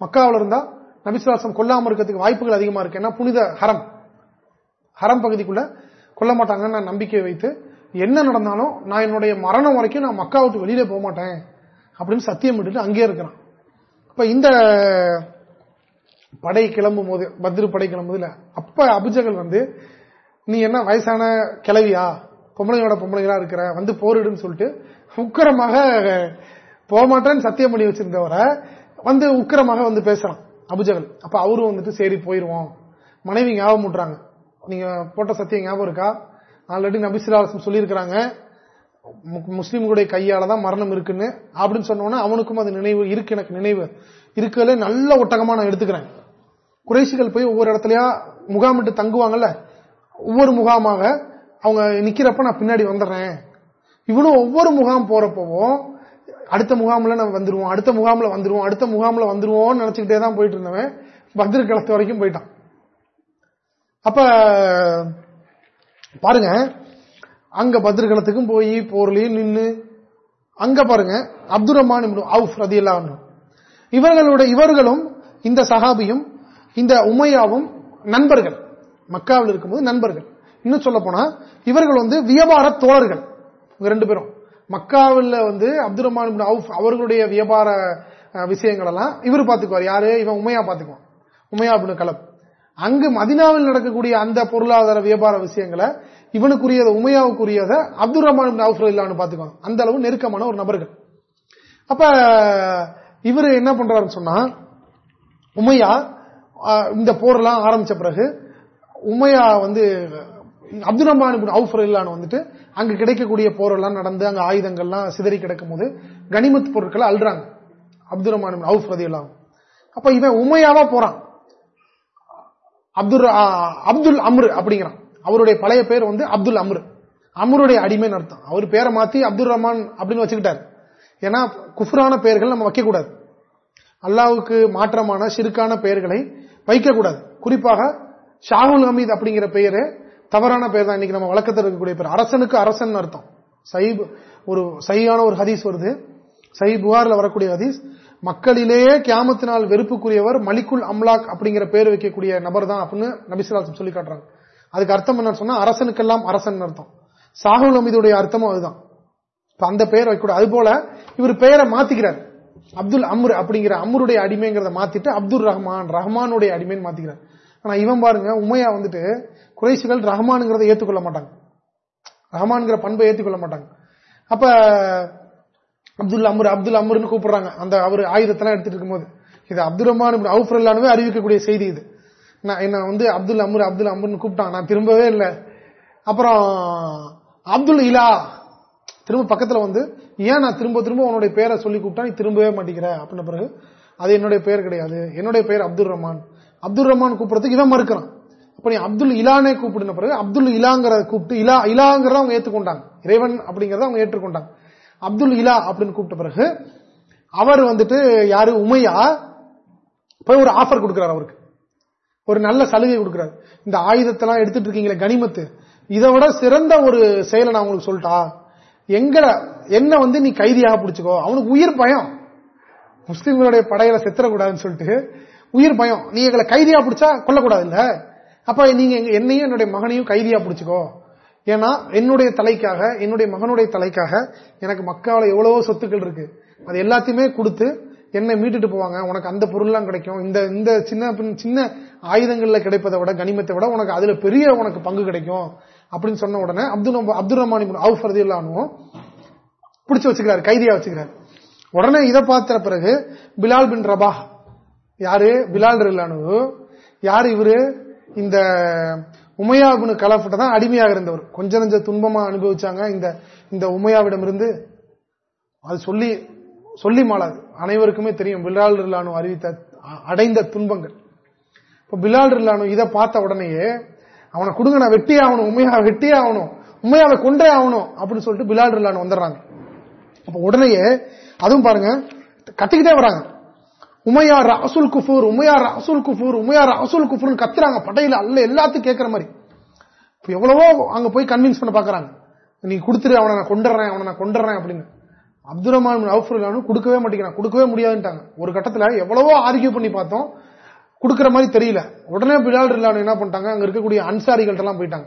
மக்காவில் இருந்தா நபிசுவாசம் கொல்லாம இருக்கிறதுக்கு வாய்ப்புகள் அதிகமா இருக்கு. ஏன்னா புனித ஹரம். ஹரம் பகுதிக்குள்ள கொல்ல மாட்டாங்கன்னு நான் நம்பிக்கை வைத்து என்ன நடந்தாலும் நான் என்னுடைய மரணம் வரைக்கும் நான் மக்கா விட்டு வெளியிலே போக மாட்டேன் அப்படின்னு சத்தியம் விட்டுட்டு அங்கே இருக்கிறான். இப்ப இந்த படை கிளம்பும் போது பத்ரு படை கிளம்புதுல அப்ப அபிஜகல் வந்து நீ என்ன வயசான கிளவியா பொம்பளைங்களோட பொம்பளைங்களா இருக்கிற? வந்து போரிடுன்னு சொல்லிட்டு உக்கரமாக போகமாட்டேன்னு சத்தியம் பண்ணி வச்சிருந்தவரை வந்து உக்கிரமாக வந்து பேசுறான் அபுஜகல் அப்ப அவரும் வந்துட்டு சரி போயிருவோம். மனைவி ஞாபகம் விட்டுறாங்க நீங்க போட்ட சத்தியம் ஞாபகம் இருக்கா? ஆல்ரெடி நபிசிலாசம் சொல்லியிருக்கிறாங்க. முஸ்லீம்களுடைய கையால தான் மரணம் இருக்குன்னு. அப்படின்னு சொன்னோன்னா அவனுக்கும் அது நினைவு இருக்கு எனக்கு நினைவு. இருக்கல நல்ல ஒட்டகமா நான் எடுத்துக்கிறேன். குறைசிகள் போய் ஒவ்வொரு இடத்துலயா முகாமிட்டு தங்குவாங்கல்ல? ஒவ்வொரு முகாமாக அவங்க நிக்கிறப்ப நான் பின்னாடி வந்துடுறேன். இவனும் ஒவ்வொரு முகாம் போறப்பவும் அடுத்த முகாமில் நம்ம வந்துருவோம் அடுத்த முகாமில் வந்துருவோம் அடுத்த முகாமில் வந்துருவோம்னு நினைச்சுக்கிட்டே தான் போயிட்டு இருந்தவன் பத்ர வரைக்கும் போயிட்டான். அப்ப பாருங்க அங்க பத்ரகலத்துக்கும் போய் போர்லையும் நின்று அங்க பாருங்க அப்துல் ரஹ்மான் அவுஃப் ரதி இவர்களோட இவர்களும் இந்த சஹாபியும் இந்த உமையாவும் நண்பர்கள். மக்காவில் இருக்கும்போது நண்பர்கள். இன்னும் சொல்ல போனா இவர்கள் வந்து வியாபார தோழர்கள். ரெண்டு பேரும். மக்காவில் வந்து அப்துல் ரஹ்மான் அவுஃப் அவர்களுடைய வியாபார விஷயங்கள் எல்லாம் இவர் பார்த்துக்குவார் யாரு? இவன் உமையா பாத்துக்குவான். உமையா அப்படின்னு கலப். அங்கு மதினாவில் நடக்கக்கூடிய அந்த பொருளாதார வியாபார விஷயங்களை இவனுக்குரியத உமையாவுக்குரியத அப்துல் ரஹ்மான் அவுஃப் இல்லான்னு பாத்துக்கோங்க அந்த அளவு நெருக்கமான ஒரு நபர்கள். அப்ப இவர் என்ன பண்றாருன்னு சொன்னா உமையா இந்த போரெல்லாம் ஆரம்பிச்ச பிறகு உமையா வந்து அப்துல் ரஹ்மான் அவுஃப் இல்லான்னு வந்துட்டு அங்கு கிடைக்கக்கூடிய போரெல்லாம் நடந்து அங்க ஆயுதங்கள்லாம் சிதறி கிடக்கும் போது கனிமத் பொருட்களை அல்றாங்க அப்துல் ரஹ்மான் அவுஃப் ரதி எல்லாம் அப்ப இவன் உமையாவா போறான்? அப்துல் அப்துல் அம்ரு அப்படிங்கிறான். அவருடைய பழைய பேர் வந்து அப்துல் அம்ரு. அம்ருடைய அடிமை அர்த்தம். அவர் பேரை மாத்தி அப்துல் ரஹ்மான் அப்படின்னு வச்சுக்கிட்டார். ஏன்னா குஃப்ரான பெயர்கள் நம்ம வைக்கக்கூடாது. அல்லாவுக்கு மாற்றமான சிறுக்கான பெயர்களை வைக்கக்கூடாது. குறிப்பாக ஷாகுல் ஹமீத் அப்படிங்கிற பெயரு தவறான பேர் தான். இன்னைக்கு நம்ம வழக்கத்தில் இருக்கக்கூடிய பேர் அரசனுக்கு அரசன் அர்த்தம். சைப் ஒரு சையான ஒரு ஹதீஸ் வருது. சை புகாரில் வரக்கூடிய ஹதீஸ் மக்களிலேயே கியாமத்தினால் வெறுப்புக்குரியவர் மலிக்குல் அம்லாக் அப்படிங்கிற பேர் வைக்கக்கூடிய நபர் தான் அப்படின்னு நபிசுலாசம் சொல்லி காட்டுறாங்க. அதுக்கு அர்த்தம் என்ன சொன்னா அரசனுக்கெல்லாம் அரசன் அர்த்தம். சாகுல் அமீதுடைய அர்த்தமும் அதுதான். அந்த பெயர் வைக்கக்கூடாது. அது போல இவர் பெயரை மாத்திக்கிறார். அப்துல் அம்ரு அப்படிங்கிற அம்ருடைய அடிமைங்கிறத மாத்திட்டு அப்துல் ரஹ்மான் ரஹ்மானுடைய அடிமைன்னு மாத்திக்கிறார். ஆனா இவன் பாருங்க உமையா வந்துட்டு குறைசிகள் ரஹ்மானுங்கிறத ஏற்றுக்கொள்ள மாட்டாங்க. ரஹ்மான்கிற பண்பை ஏற்றுக்கொள்ள மாட்டாங்க. அப்ப அப்துல் அமர் அப்துல் அமர்னு கூப்பிடுறாங்க. அந்த அவர் ஆயுதத்தெல்லாம் எடுத்துட்டு இருக்கும்போது. இது அப்துல் ரஹ்மான் அவுஃபுல்லானவே அறிவிக்கக்கூடிய செய்தி இது. நான் என்ன வந்து அப்துல் அமர் அப்துல் அமர்னு கூப்பிட்டாங்க நான் திரும்பவே இல்லை. அப்புறம் அப்துல் இலா. திரும்ப பக்கத்தில் வந்து ஏன் நான் திரும்ப திரும்ப உன்னுடைய பேரை சொல்லி கூப்பிட்டா நீ திரும்பவே மாட்டேங்கிற? அப்படின்ன பிறகு அது என்னுடைய பெயர் கிடையாது. என்னுடைய பெயர் அப்துல் ரஹ்மான். அப்துல் ரஹ்மான் கூப்பிடறதுக்கு இவன் மறுக்கிறான். அப்ப நீ அப்துல் இலானே கூப்பிடுன பிறகு அப்துல் இலாங்கிறத கூப்பிட்டு இலா இலாங்கிறத அவங்க ஏற்றுக்கொண்டாங்க இறைவன் அப்படிங்கறத அவங்க ஏற்றுக்கொண்டாங்க. அப்துல் இலா அப்படின்னு கூப்பிட்ட பிறகு அவர் வந்துட்டு யாரு? உமையா போய் ஒரு ஆஃபர் கொடுக்கிறார் அவருக்கு. ஒரு நல்ல சலுகை கொடுக்கிறார். இந்த ஆயுதத்தெல்லாம் எடுத்துட்டு இருக்கீங்களே கனிமத்து. இதை விட சிறந்த ஒரு செயலை நான் உங்களுக்கு சொல்லிட்டா எங்களை என்ன வந்து நீ கைதியாக பிடிச்சுக்கோ. அவனுக்கு உயிர் பயம். முஸ்லீம்களுடைய படையில செத்துறக்கூடாதுன்னு சொல்லிட்டு உயிர் பயம். நீ எங்களை கைதியா பிடிச்சா கொல்லக்கூடாது இல்ல? அப்ப நீங்க என்னையும் என்னுடைய மகனையும் கைதியா பிடிச்சிக்கோ. ஏன்னா என்னுடைய தலைக்காக என்னுடைய மகனுடைய தலைக்காக எனக்கு மக்கால எவ்வளவோ சொத்துக்கள் இருக்கு. அது எல்லாத்தையுமே கொடுத்து என்னை மீட்டுட்டு போவாங்க. உனக்கு அந்த பொருள்லாம் கிடைக்கும். இந்த இந்த சின்ன சின்ன ஆயுதங்கள்ல கிடைப்பதை விட கனிமத்தை விட உனக்கு அதுல பெரிய உனக்கு பங்கு கிடைக்கும். அப்படின்னு சொன்ன உடனே அப்துல் அப்துல் ரஹ்மான் அவுஃப் ரதியுல்லானும் பிடிச்சு வச்சுக்கிறாரு கைதியா வச்சுக்கிறாரு. உடனே இதை பார்த்த பிறகு பிலால் பின் ரபா யாரு? பிலால் இல்லானு யாரு இவரு? இந்த உமையாபின் கலப்பிட்ட தான் அடிமையாக இருந்தவர். கொஞ்ச நஞ்ச துன்பமா அனுபவிச்சாங்க இந்த இந்த உமையாவிடம் இருந்து அது சொல்லி சொல்லி மாளாது. அனைவருக்குமே தெரியும் பிலால் ரில்லானு அறிவித்த அடைந்த துன்பங்கள். இப்ப பிலால் ரில்லானு இதை பார்த்த உடனேயே அவனை கொடுங்க நான் வெட்டி ஆகணும் உமையா வெட்டி ஆகணும் உண்மையாவை கொண்டே ஆகணும் அப்படின்னு சொல்லிட்டு பிலால் ரில்லானு வந்துடுறாங்க. அப்ப உடனேயே அதுவும் பாருங்க கத்திக்கிட்டே வராங்க. உமையார் அசுல் குஃபூர் உமையார் அசுல் குஃபூர் உமையார் அசுல் குஃபூர்னு கத்துறாங்க. படையில அல்ல எல்லாத்தையும் கேட்கற மாதிரி. இப்போ எவ்வளவோ அங்க போய் கன்வின்ஸ் பண்ண பாக்குறாங்க. நீ கொடுத்துரு அவனை நான் கொண்டுறேன் அவனை நான் கொண்டுறேன் அப்படின்னு. அப்துல் ரஹ்மான் அவுஃபுல்லானு கொடுக்கவே மாட்டேங்கிறான். கொடுக்கவே முடியாதுன்ட்டாங்க. ஒரு கட்டத்தில் எவ்வளவோ ஆர்கியூ பண்ணி பார்த்தோம். கொடுக்குற மாதிரி தெரியல. உடனே பிலால் இல்லான்னு என்ன பண்ணிட்டாங்க? அங்க இருக்கக்கூடிய அன்சாரிகள்ட்டெல்லாம் போயிட்டாங்க.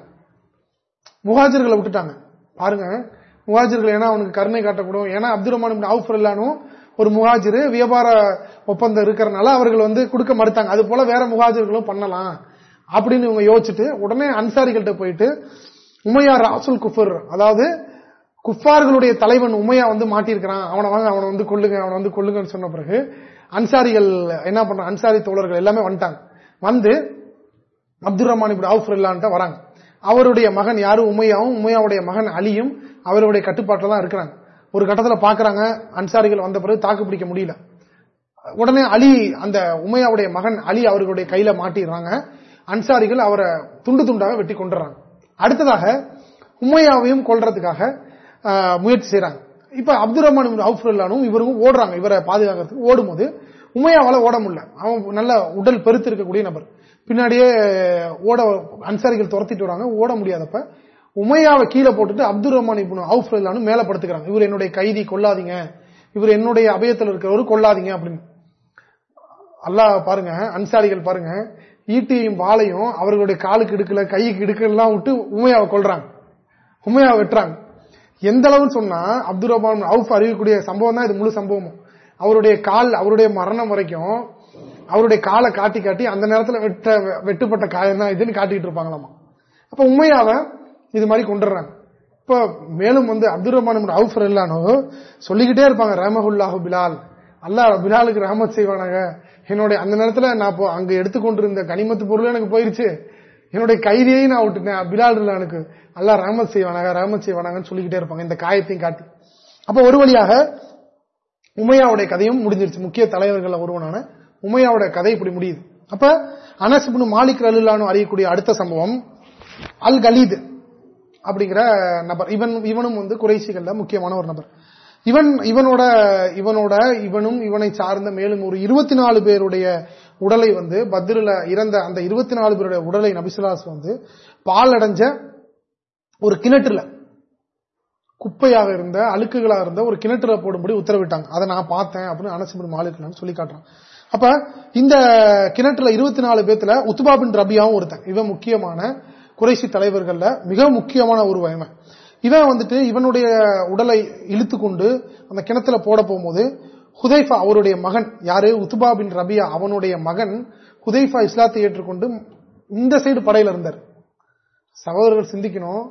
முகாஜர்களை விட்டுட்டாங்க. பாருங்க முகாஜர்கள் ஏன்னா அவனுக்கு கருணை காட்டக்கூடும். ஏன்னா அப்துல் ரஹ்மான் அவுஃப் இல்லானும் ஒரு முகாஜிரு வியாபார ஒப்பந்தம் இருக்கிறனால அவர்கள் வந்து கொடுக்க மறுத்தாங்க. அது போல வேற முகாஜர்களும் பண்ணலாம் அப்படின்னு இவங்க யோசிச்சுட்டு உடனே அன்சாரிகள்கிட்ட போயிட்டு உமையா ராசுல் குஃபர் அதாவது குஃபார்களுடைய தலைவன் உமையா வந்து மாட்டியிருக்கிறான். அவனை வாங்க அவனை வந்து கொள்ளுங்க அவனை வந்து கொள்ளுங்கன்னு சொன்ன பிறகு அன்சாரிகள் என்ன பண்ற அன்சாரி தோழர்கள் எல்லாமே வந்துட்டாங்க. வந்து அப்துல் ரஹ்மான் இப்படி அவுஃபர் இல்லான்ட்டு வராங்க. அவருடைய மகன் யாரும் உமையாவும் உமையாவுடைய மகன் அலியும் அவருடைய கட்டுப்பாட்டில் தான் இருக்கிறாங்க. ஒரு கட்டத்தில் பாக்குறாங்க அன்சாரிகள் வந்த பிறகு தாக்கு பிடிக்க முடியல. உடனே அலி அந்த உமையாவுடைய மகன் அலி அவர்களுடைய கையில மாட்டிடுறாங்க. அன்சாரிகள் அவரை துண்டு துண்டாக வெட்டி கொண்டுறாங்க அடுத்ததாக உமையாவையும் கொள்றதுக்காக முயற்சி செய்யறாங்க இப்ப அப்துல் ரஹ்மான் அவுஃபுல்லானும் இவரும் ஓடுறாங்க இவரை பாதுகாக்கிறதுக்கு. ஓடும்போது உமையாவால ஓட முடியல. அவன் நல்ல உடல் பெருத்து இருக்கக்கூடிய நபர். பின்னாடியே ஓட அன்சாரிகள் துரத்திட்டு வராங்க. ஓட முடியாதப்ப உமையாவை கீழே போட்டுட்டு அப்துல் ரஹ்மான் இப்போ அவுஃப் மேல படுத்துக்கிறாங்க. இவர் என்னுடைய கைதி கொல்லாதீங்க. இவர் என்னுடைய அபயத்தில் இருக்கிறவரு கொல்லாதீங்க அப்படின்னு. அல்லாஹ் பாருங்க அன்சாரிகள் பாருங்க ஈட்டியும் வாழையும் அவர்களுடைய காலுக்கு இடுக்கல கைக்கு இடுக்கலாம் விட்டு உமையாவை கொள்றாங்க உமையாவை வெட்டுறாங்க. எந்த அளவுன்னு சொன்னா அப்துல் ரஹ்மான் அவுஃப் அறிவிக்கக்கூடிய சம்பவம் தான் இது முழு சம்பவமும். அவருடைய கால் அவருடைய மரணம் வரைக்கும் அவருடைய காலை காட்டி காட்டி அந்த நேரத்தில் வெட்ட வெட்டுப்பட்ட காயம் தான் இதுன்னு காட்டிட்டு இருப்பாங்களாமா. அப்ப உண்மையாவை இது மாதிரி கொண்டுறாங்க. இப்ப மேலும் வந்து அப்துல் ரஹ்மான் அவுஃபர் இல்லானோ சொல்லிக்கிட்டே இருப்பாங்க ரஹமஹுல்லாஹு பிலால். அல்லா பிலாலுக்கு ரஹமத் செய்வானாங்க என்னுடைய அந்த நேரத்தில் நான் அங்க எடுத்துக்கொண்டிருந்த கனிமத்து பொருள் எனக்கு போயிருச்சு. என்னுடைய கைதியை நான் விட்டுட்டேன். பிலால் இல்லானுக்கு அல்லா ரஹமத் செய்வானாங்க ரஹமத் செய்வானாங்கன்னு சொல்லிக்கிட்டே இருப்பாங்க. இந்த காயத்தையும் காட்டி. அப்ப ஒரு வழியாக உமையாவுடைய கதையும் முடிஞ்சிருச்சு. முக்கிய தலைவர்கள் ஒருவனான உமையாவுடைய கதை இப்படி முடியுது. அப்ப அனசிபுனு மாலிக் ரலுல்லானு அறியக்கூடிய அடுத்த சம்பவம் அல் கலீத் அப்படிங்கிற நபர். இவன் இவனும் வந்து குறைசிகள்ல முக்கியமான ஒரு நபர். இவன் இவனோட இவனோட இவனும் இவனை சார்ந்த மேலும் ஒரு இருபத்தி நாலு பேருடைய உடலை வந்து பத்ரில இறந்த அந்த இருபத்தி நாலு பேருடைய உடலை நபிசுலாஸ் வந்து பால் அடைஞ்ச ஒரு கிணற்றுல குப்பையாக இருந்த அழுக்குகளாக இருந்த ஒரு கிணற்றுல போடும்படி உத்தரவிட்டாங்க. அதை நான் பார்த்தேன் அப்படின்னு அனசிபின் மாலிக் சொல்லி காட்டுறான் அப்ப இந்த கிணற்றுல இருபத்தி நாலு பேத்துல உத்துபாபின் ரபியாவும் ஒருத்தன். இவன் முக்கியமான குறைசி தலைவர்கள்ல மிக முக்கியமான ஒரு வயமை இவன் வந்துட்டு இவனுடைய உடலை இழுத்து கொண்டு அந்த கிணத்துல போட போகும்போது ஹுதைஃபா அவருடைய மகன் யாரு? உத்துபா பின் ரபியா அவனுடைய மகன் ஹுதைஃபா இஸ்லாத்தை ஏற்றுக்கொண்டு இந்த சைடு படையில இருந்தார். சகோதரர்கள் சிந்திக்கணும்.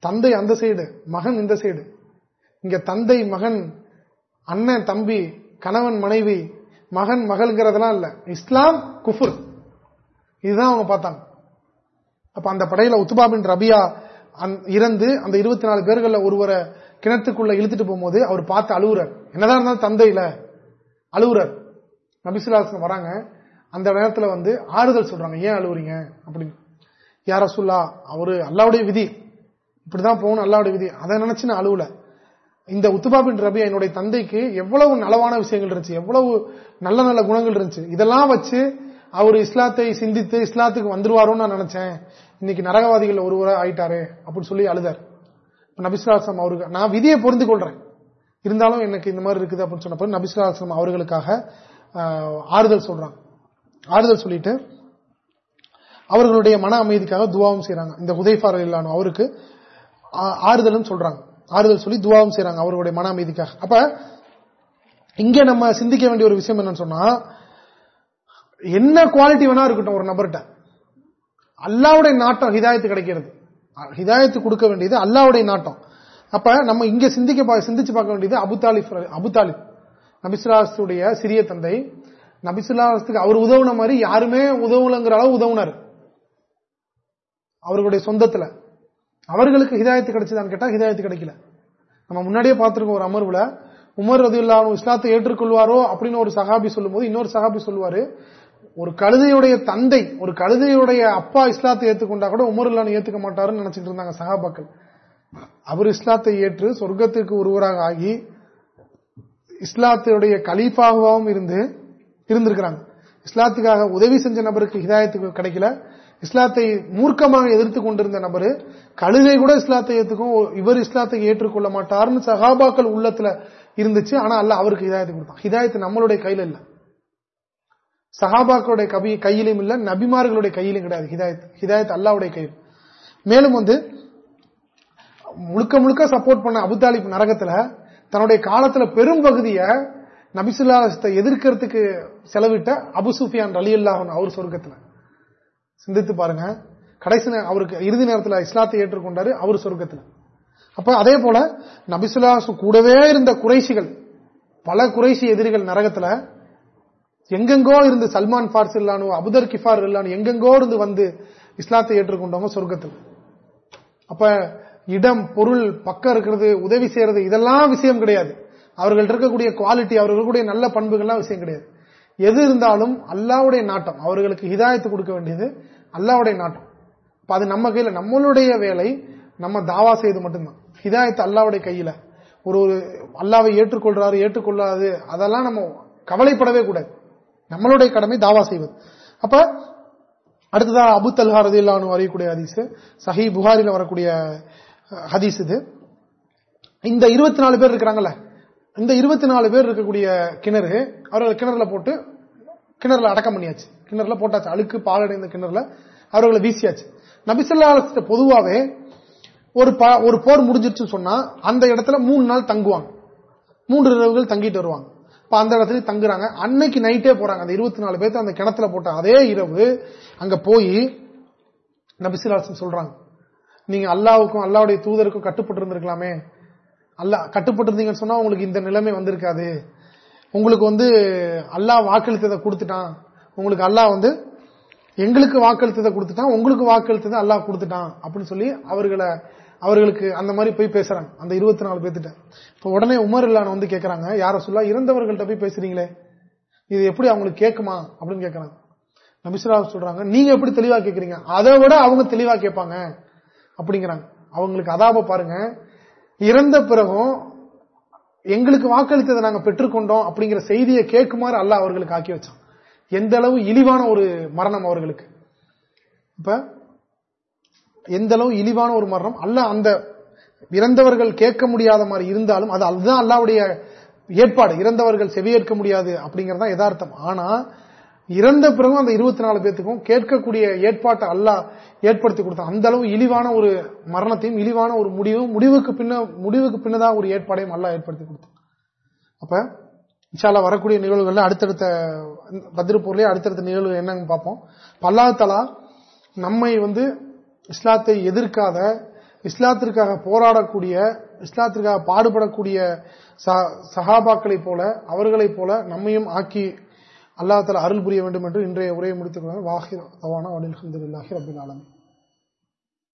தந்தை அந்த சைடு மகன் இந்த சைடு. இங்க தந்தை மகன் அண்ணன் தம்பி கணவன் மனைவி மகன் மகள்ங்கிறதெல்லாம் இல்ல. இஸ்லாம் குஃபுர். இதுதான் அவங்க பார்த்தாங்க. அப்ப அந்த படையில உத்துபாபின் ரபியா இறந்து அந்த இருபத்தி நாலு பேர்கள்ல ஒருவரை கிணத்துக்குள்ள இழுத்துட்டு போகும்போது அவர் பார்த்து அழுகுறார் என்னதான் இருந்தாலும் தந்தையில அழுகுறார் நபிசுல்லாசன் வராங்க. அந்த நேரத்தில் வந்து ஆறுதல் சொல்றாங்க. ஏன் அழுவுறீங்க? அப்படின்னு. யார சொல்லா அவரு அல்லாவுடைய விதி. இப்படிதான் போகணும் அல்லாவுடைய விதி. அதை நினைச்சு நான் அழுவல. இந்த உத்துபாபின் ரபி என்னுடைய தந்தைக்கு எவ்வளவு நலவான விஷயங்கள் இருந்துச்சு எவ்வளவு நல்ல நல்ல குணங்கள் இருந்துச்சு. இதெல்லாம் வச்சு அவர் இஸ்லாத்தை சிந்தித்து இஸ்லாத்துக்கு வந்துருவாரோன்னு நான் நினைச்சேன். இன்னைக்கு நரகவாதிகள் ஒருவராக ஆயிட்டாரு அப்படின்னு சொல்லி அழுதார். நபிசுலாசம் அவருக்கு நான் விதியை பொருந்து கொள்றேன் இருந்தாலும் எனக்கு இந்த மாதிரி இருக்குது அப்படின்னு சொன்னப்ப நபிசுலாசம் அவர்களுக்காக ஆறுதல் சொல்றாங்க. ஆறுதல் சொல்லிட்டு அவர்களுடைய மன அமைதிக்காக துவாவும் செய்யறாங்க இந்த உதயஃபார் இல்லானோ அவருக்கு ஆறுதலும் சொல்றாங்க. ஆறுதல் சொல்லி துவாவும் செய்யறாங்க அவர்களுடைய மன அமைதிக்காக. அப்ப இங்க நம்ம சிந்திக்க வேண்டிய ஒரு விஷயம் என்னன்னு சொன்னா என்ன குவாலிட்டி வேணா இருக்கட்டும் ஒரு நபர்கிட்ட. அல்லாவுடைய நாட்டம் ஹிதாயத்து கிடைக்கிறது. ஹிதாயத்து கொடுக்க வேண்டியது அல்லாவுடைய நாட்டம். அப்ப நம்ம இங்க சிந்திக்க சிந்திச்சு பார்க்க வேண்டியது அபுதாலிப் அபுதாலிப் நபிசுலாசுடைய சிறிய தந்தை நபிசுல்லாத்துக்கு அவர் உதவுன மாதிரி யாருமே உதவுலங்கிற அளவு உதவுனார். அவர்களுடைய சொந்தத்துல. அவர்களுக்கு ஹிதாயத்து கிடைச்சதான்னு கேட்டா ஹிதாயத்து கிடைக்கல. நம்ம முன்னாடியே பார்த்திருக்கோம் ஒரு அமர்வுல உமர் ரதியுல்லா இஸ்லாத்தை ஏற்றுக்கொள்வாரோ அப்படின்னு ஒரு சகாபி சொல்லும் போது இன்னொரு சகாபி சொல்லுவாரு ஒரு கழுதையுடைய தந்தை ஒரு கழுதையுடைய அப்பா இஸ்லாத்தை ஏற்றுக்கொண்டா கூட உமர் இல்லான்னு ஏத்துக்க மாட்டாருன்னு நினைச்சிட்டு இருந்தாங்க சகாபாக்கள் அவர் இஸ்லாத்தை ஏற்று சொர்க்கத்துக்கு ஒருவராக ஆகி இஸ்லாத்துடைய கலீஃபாகவும் இருந்து இருந்திருக்கிறாங்க. இஸ்லாத்துக்காக உதவி செஞ்ச நபருக்கு ஹிதாயத்துக்கு கிடைக்கல. இஸ்லாத்தை மூர்க்கமாக எதிர்த்து கொண்டிருந்த நபரு கழுதை கூட இஸ்லாத்தை ஏற்றுக்கும் இவர் இஸ்லாத்தை ஏற்றுக்கொள்ள மாட்டார்னு சகாபாக்கள் உள்ளத்துல இருந்துச்சு. ஆனா அல்ல அவருக்கு ஹிதாயத்தை கொடுத்தான். ஹிதாயத்து நம்மளுடைய கையில இல்லை. சஹாபாக்களுடைய கவி கையிலும் இல்லை நபிமார்களுடைய கையிலும் கிடையாது. ஹிதாயத் ஹிதாயத் அல்லாவுடைய கையில். மேலும் வந்து முழுக்க முழுக்க சப்போர்ட் பண்ண அபுதாலிப் நரகத்துல தன்னுடைய காலத்துல பெரும் பகுதியை நபிசுல்லாசத்தை எதிர்க்கிறதுக்கு செலவிட்ட அபு சுஃபியான் அலி அல்லாஹன் அவர் சொர்க்கத்துல. சிந்தித்து பாருங்க. கடைசி அவருக்கு இறுதி நேரத்தில் இஸ்லாத்தை ஏற்றுக்கொண்டாரு அவர் சொர்க்கத்தில். அப்ப அதே போல நபிசுல்லாசு கூடவே இருந்த குறைசிகள் பல குறைசி எதிரிகள் நரகத்தில் எங்கெங்கோ இருந்து சல்மான் ஃபார்ஸ் இல்லானோ அபுதர் கிஃபார் இல்லானோ எங்கெங்கோ இருந்து வந்து இஸ்லாத்தை ஏற்றுக்கொண்டவங்க சொர்க்கத்தில். அப்ப இடம் பொருள் பக்கம் இருக்கிறது உதவி செய்யறது இதெல்லாம் விஷயம் கிடையாது. அவர்கள்ட்ட இருக்கக்கூடிய குவாலிட்டி அவர்களுடைய நல்ல பண்புகள்லாம் விஷயம் கிடையாது. எது இருந்தாலும் அல்லாவுடைய நாட்டம் அவர்களுக்கு ஹிதாயத்து கொடுக்க வேண்டியது அல்லாவுடைய நாட்டம். அது நம்ம கையில நம்மளுடைய வேலை நம்ம தாவா செய்து மட்டும்தான். ஹிதாயத்து அல்லாவுடைய கையில. ஒரு ஒரு அல்லாவை ஏற்றுக்கொள்றாரு ஏற்றுக்கொள்ளாது அதெல்லாம் நம்ம கவலைப்படவே கூடாது. நம்மளுடைய கடமை தாவா செய்வது. அப்ப அடுத்ததா அபு தல்ஹா ரதில்லான்னு வரையக்கூடிய ஹதீஸ். சஹி புகாரில வரக்கூடிய ஹதீஸ் இது. இந்த இருபத்தி நாலு பேர் இருக்கிறாங்கல்ல இந்த இருபத்தி நாலு பேர் இருக்கக்கூடிய கிணறு அவர்கள் கிணறுல போட்டு கிணறுல அடக்கம் பண்ணியாச்சு. கிணறுல போட்டாச்சு. அழுக்கு பாலடைந்த கிணறுல அவர்களை வீசியாச்சு. நபிசல்லா பொதுவாகவே ஒரு ஒரு போர் முடிஞ்சிருச்சுன்னு சொன்னா அந்த இடத்துல மூணு நாள் தங்குவாங்க. மூன்று இரவுகள் தங்கிட்டு வருவாங்க. இப்ப அந்த இடத்துல தங்குறாங்க. அன்னைக்கு நைட்டே போறாங்க. அந்த இருபத்தி நாலு பேர்த்து அந்த கிணத்துல போட்ட அதே இரவு அங்க போய் நபிசிலாசன் சொல்றாங்க. நீங்க அல்லாவுக்கும் அல்லாவுடைய தூதருக்கும் கட்டுப்பட்டு இருந்திருக்கலாமே அல்லா கட்டுப்பட்டிருந்தீங்கன்னு சொன்னா உங்களுக்கு இந்த நிலைமை வந்திருக்காது. உங்களுக்கு வந்து அல்லாஹ் வாக்களித்ததை கொடுத்துட்டான். உங்களுக்கு அல்லாஹ் வந்து எங்களுக்கு வாக்களித்ததை கொடுத்துட்டான். உங்களுக்கு வாக்களித்ததை அல்லாஹ் கொடுத்துட்டான் அப்படின்னு சொல்லி அவர்களை அவர்களுக்கு அந்த மாதிரி போய் பேசுறாங்க. அந்த இருபத்தி நாலு பேர்த்திட்ட. இப்போ உடனே உமர் இல்லான வந்து கேட்கறாங்க யார சொல்ல இறந்தவர்கள்ட்ட போய் பேசுறீங்களே? இது எப்படி அவங்களுக்கு கேட்குமா அப்படின்னு கேட்கறாங்க நபிசுரா சொல்றாங்க நீங்க எப்படி தெளிவா கேட்கறீங்க அதை விட அவங்க தெளிவா கேட்பாங்க. அப்படிங்கிறாங்க. அவங்களுக்கு அதாப பாருங்க இறந்த பிறகும் எங்களுக்கு வாக்களித்ததை நாங்க பெற்றுக்கொண்டோம் அப்படிங்கிற செய்தியை கேட்குமாறு அல்ல அவர்களுக்கு ஆக்கி வச்சோம் எந்த அளவு இழிவான ஒரு மரணம் அவர்களுக்கு. இப்ப எந்த அளவு இழிவான ஒரு மரணம்? அல்ல அந்த இறந்தவர்கள் கேட்க முடியாத மாதிரி இருந்தாலும் அது அதுதான் அல்லாவுடைய ஏற்பாடு. இறந்தவர்கள் செவியேற்க முடியாது அப்படிங்கறதான் யதார்த்தம். ஆனா இறந்த பிறகும் அந்த இருபத்தி நாலு பேத்துக்கும் கேட்கக்கூடிய ஏற்பாட்டை அல்லா ஏற்படுத்தி கொடுத்தான். அந்த அளவு இழிவான ஒரு மரணத்தையும் இழிவான ஒரு முடிவும் முடிவுக்கு பின்ன முடிவுக்கு பின்னதாக ஒரு ஏற்பாடையும் அல்லா ஏற்படுத்தி கொடுத்தான். அப்ப இன்ஷால்லா வரக்கூடிய நிகழ்வுகள்ல அடுத்தடுத்த பத்திரப்பூர்லயே அடுத்தடுத்த நிகழ்வு என்னன்னு பார்ப்போம். பல்லாத்தலா நம்மை வந்து இஸ்லாத்தை எதிர்க்காத இஸ்லாத்திற்காக போராடக்கூடிய இஸ்லாத்திற்காக பாடுபடக்கூடிய சகாபாக்களைப் போல அவர்களைப் போல நம்மையும் ஆக்கி அல்லா தலா அருள் புரிய வேண்டும் என்று இன்றைய உரையை முடித்துக் கொள்வேன் வாஹிர் தவானா அலில் அஹமதுல்லாஹி ரபின் ஆலமி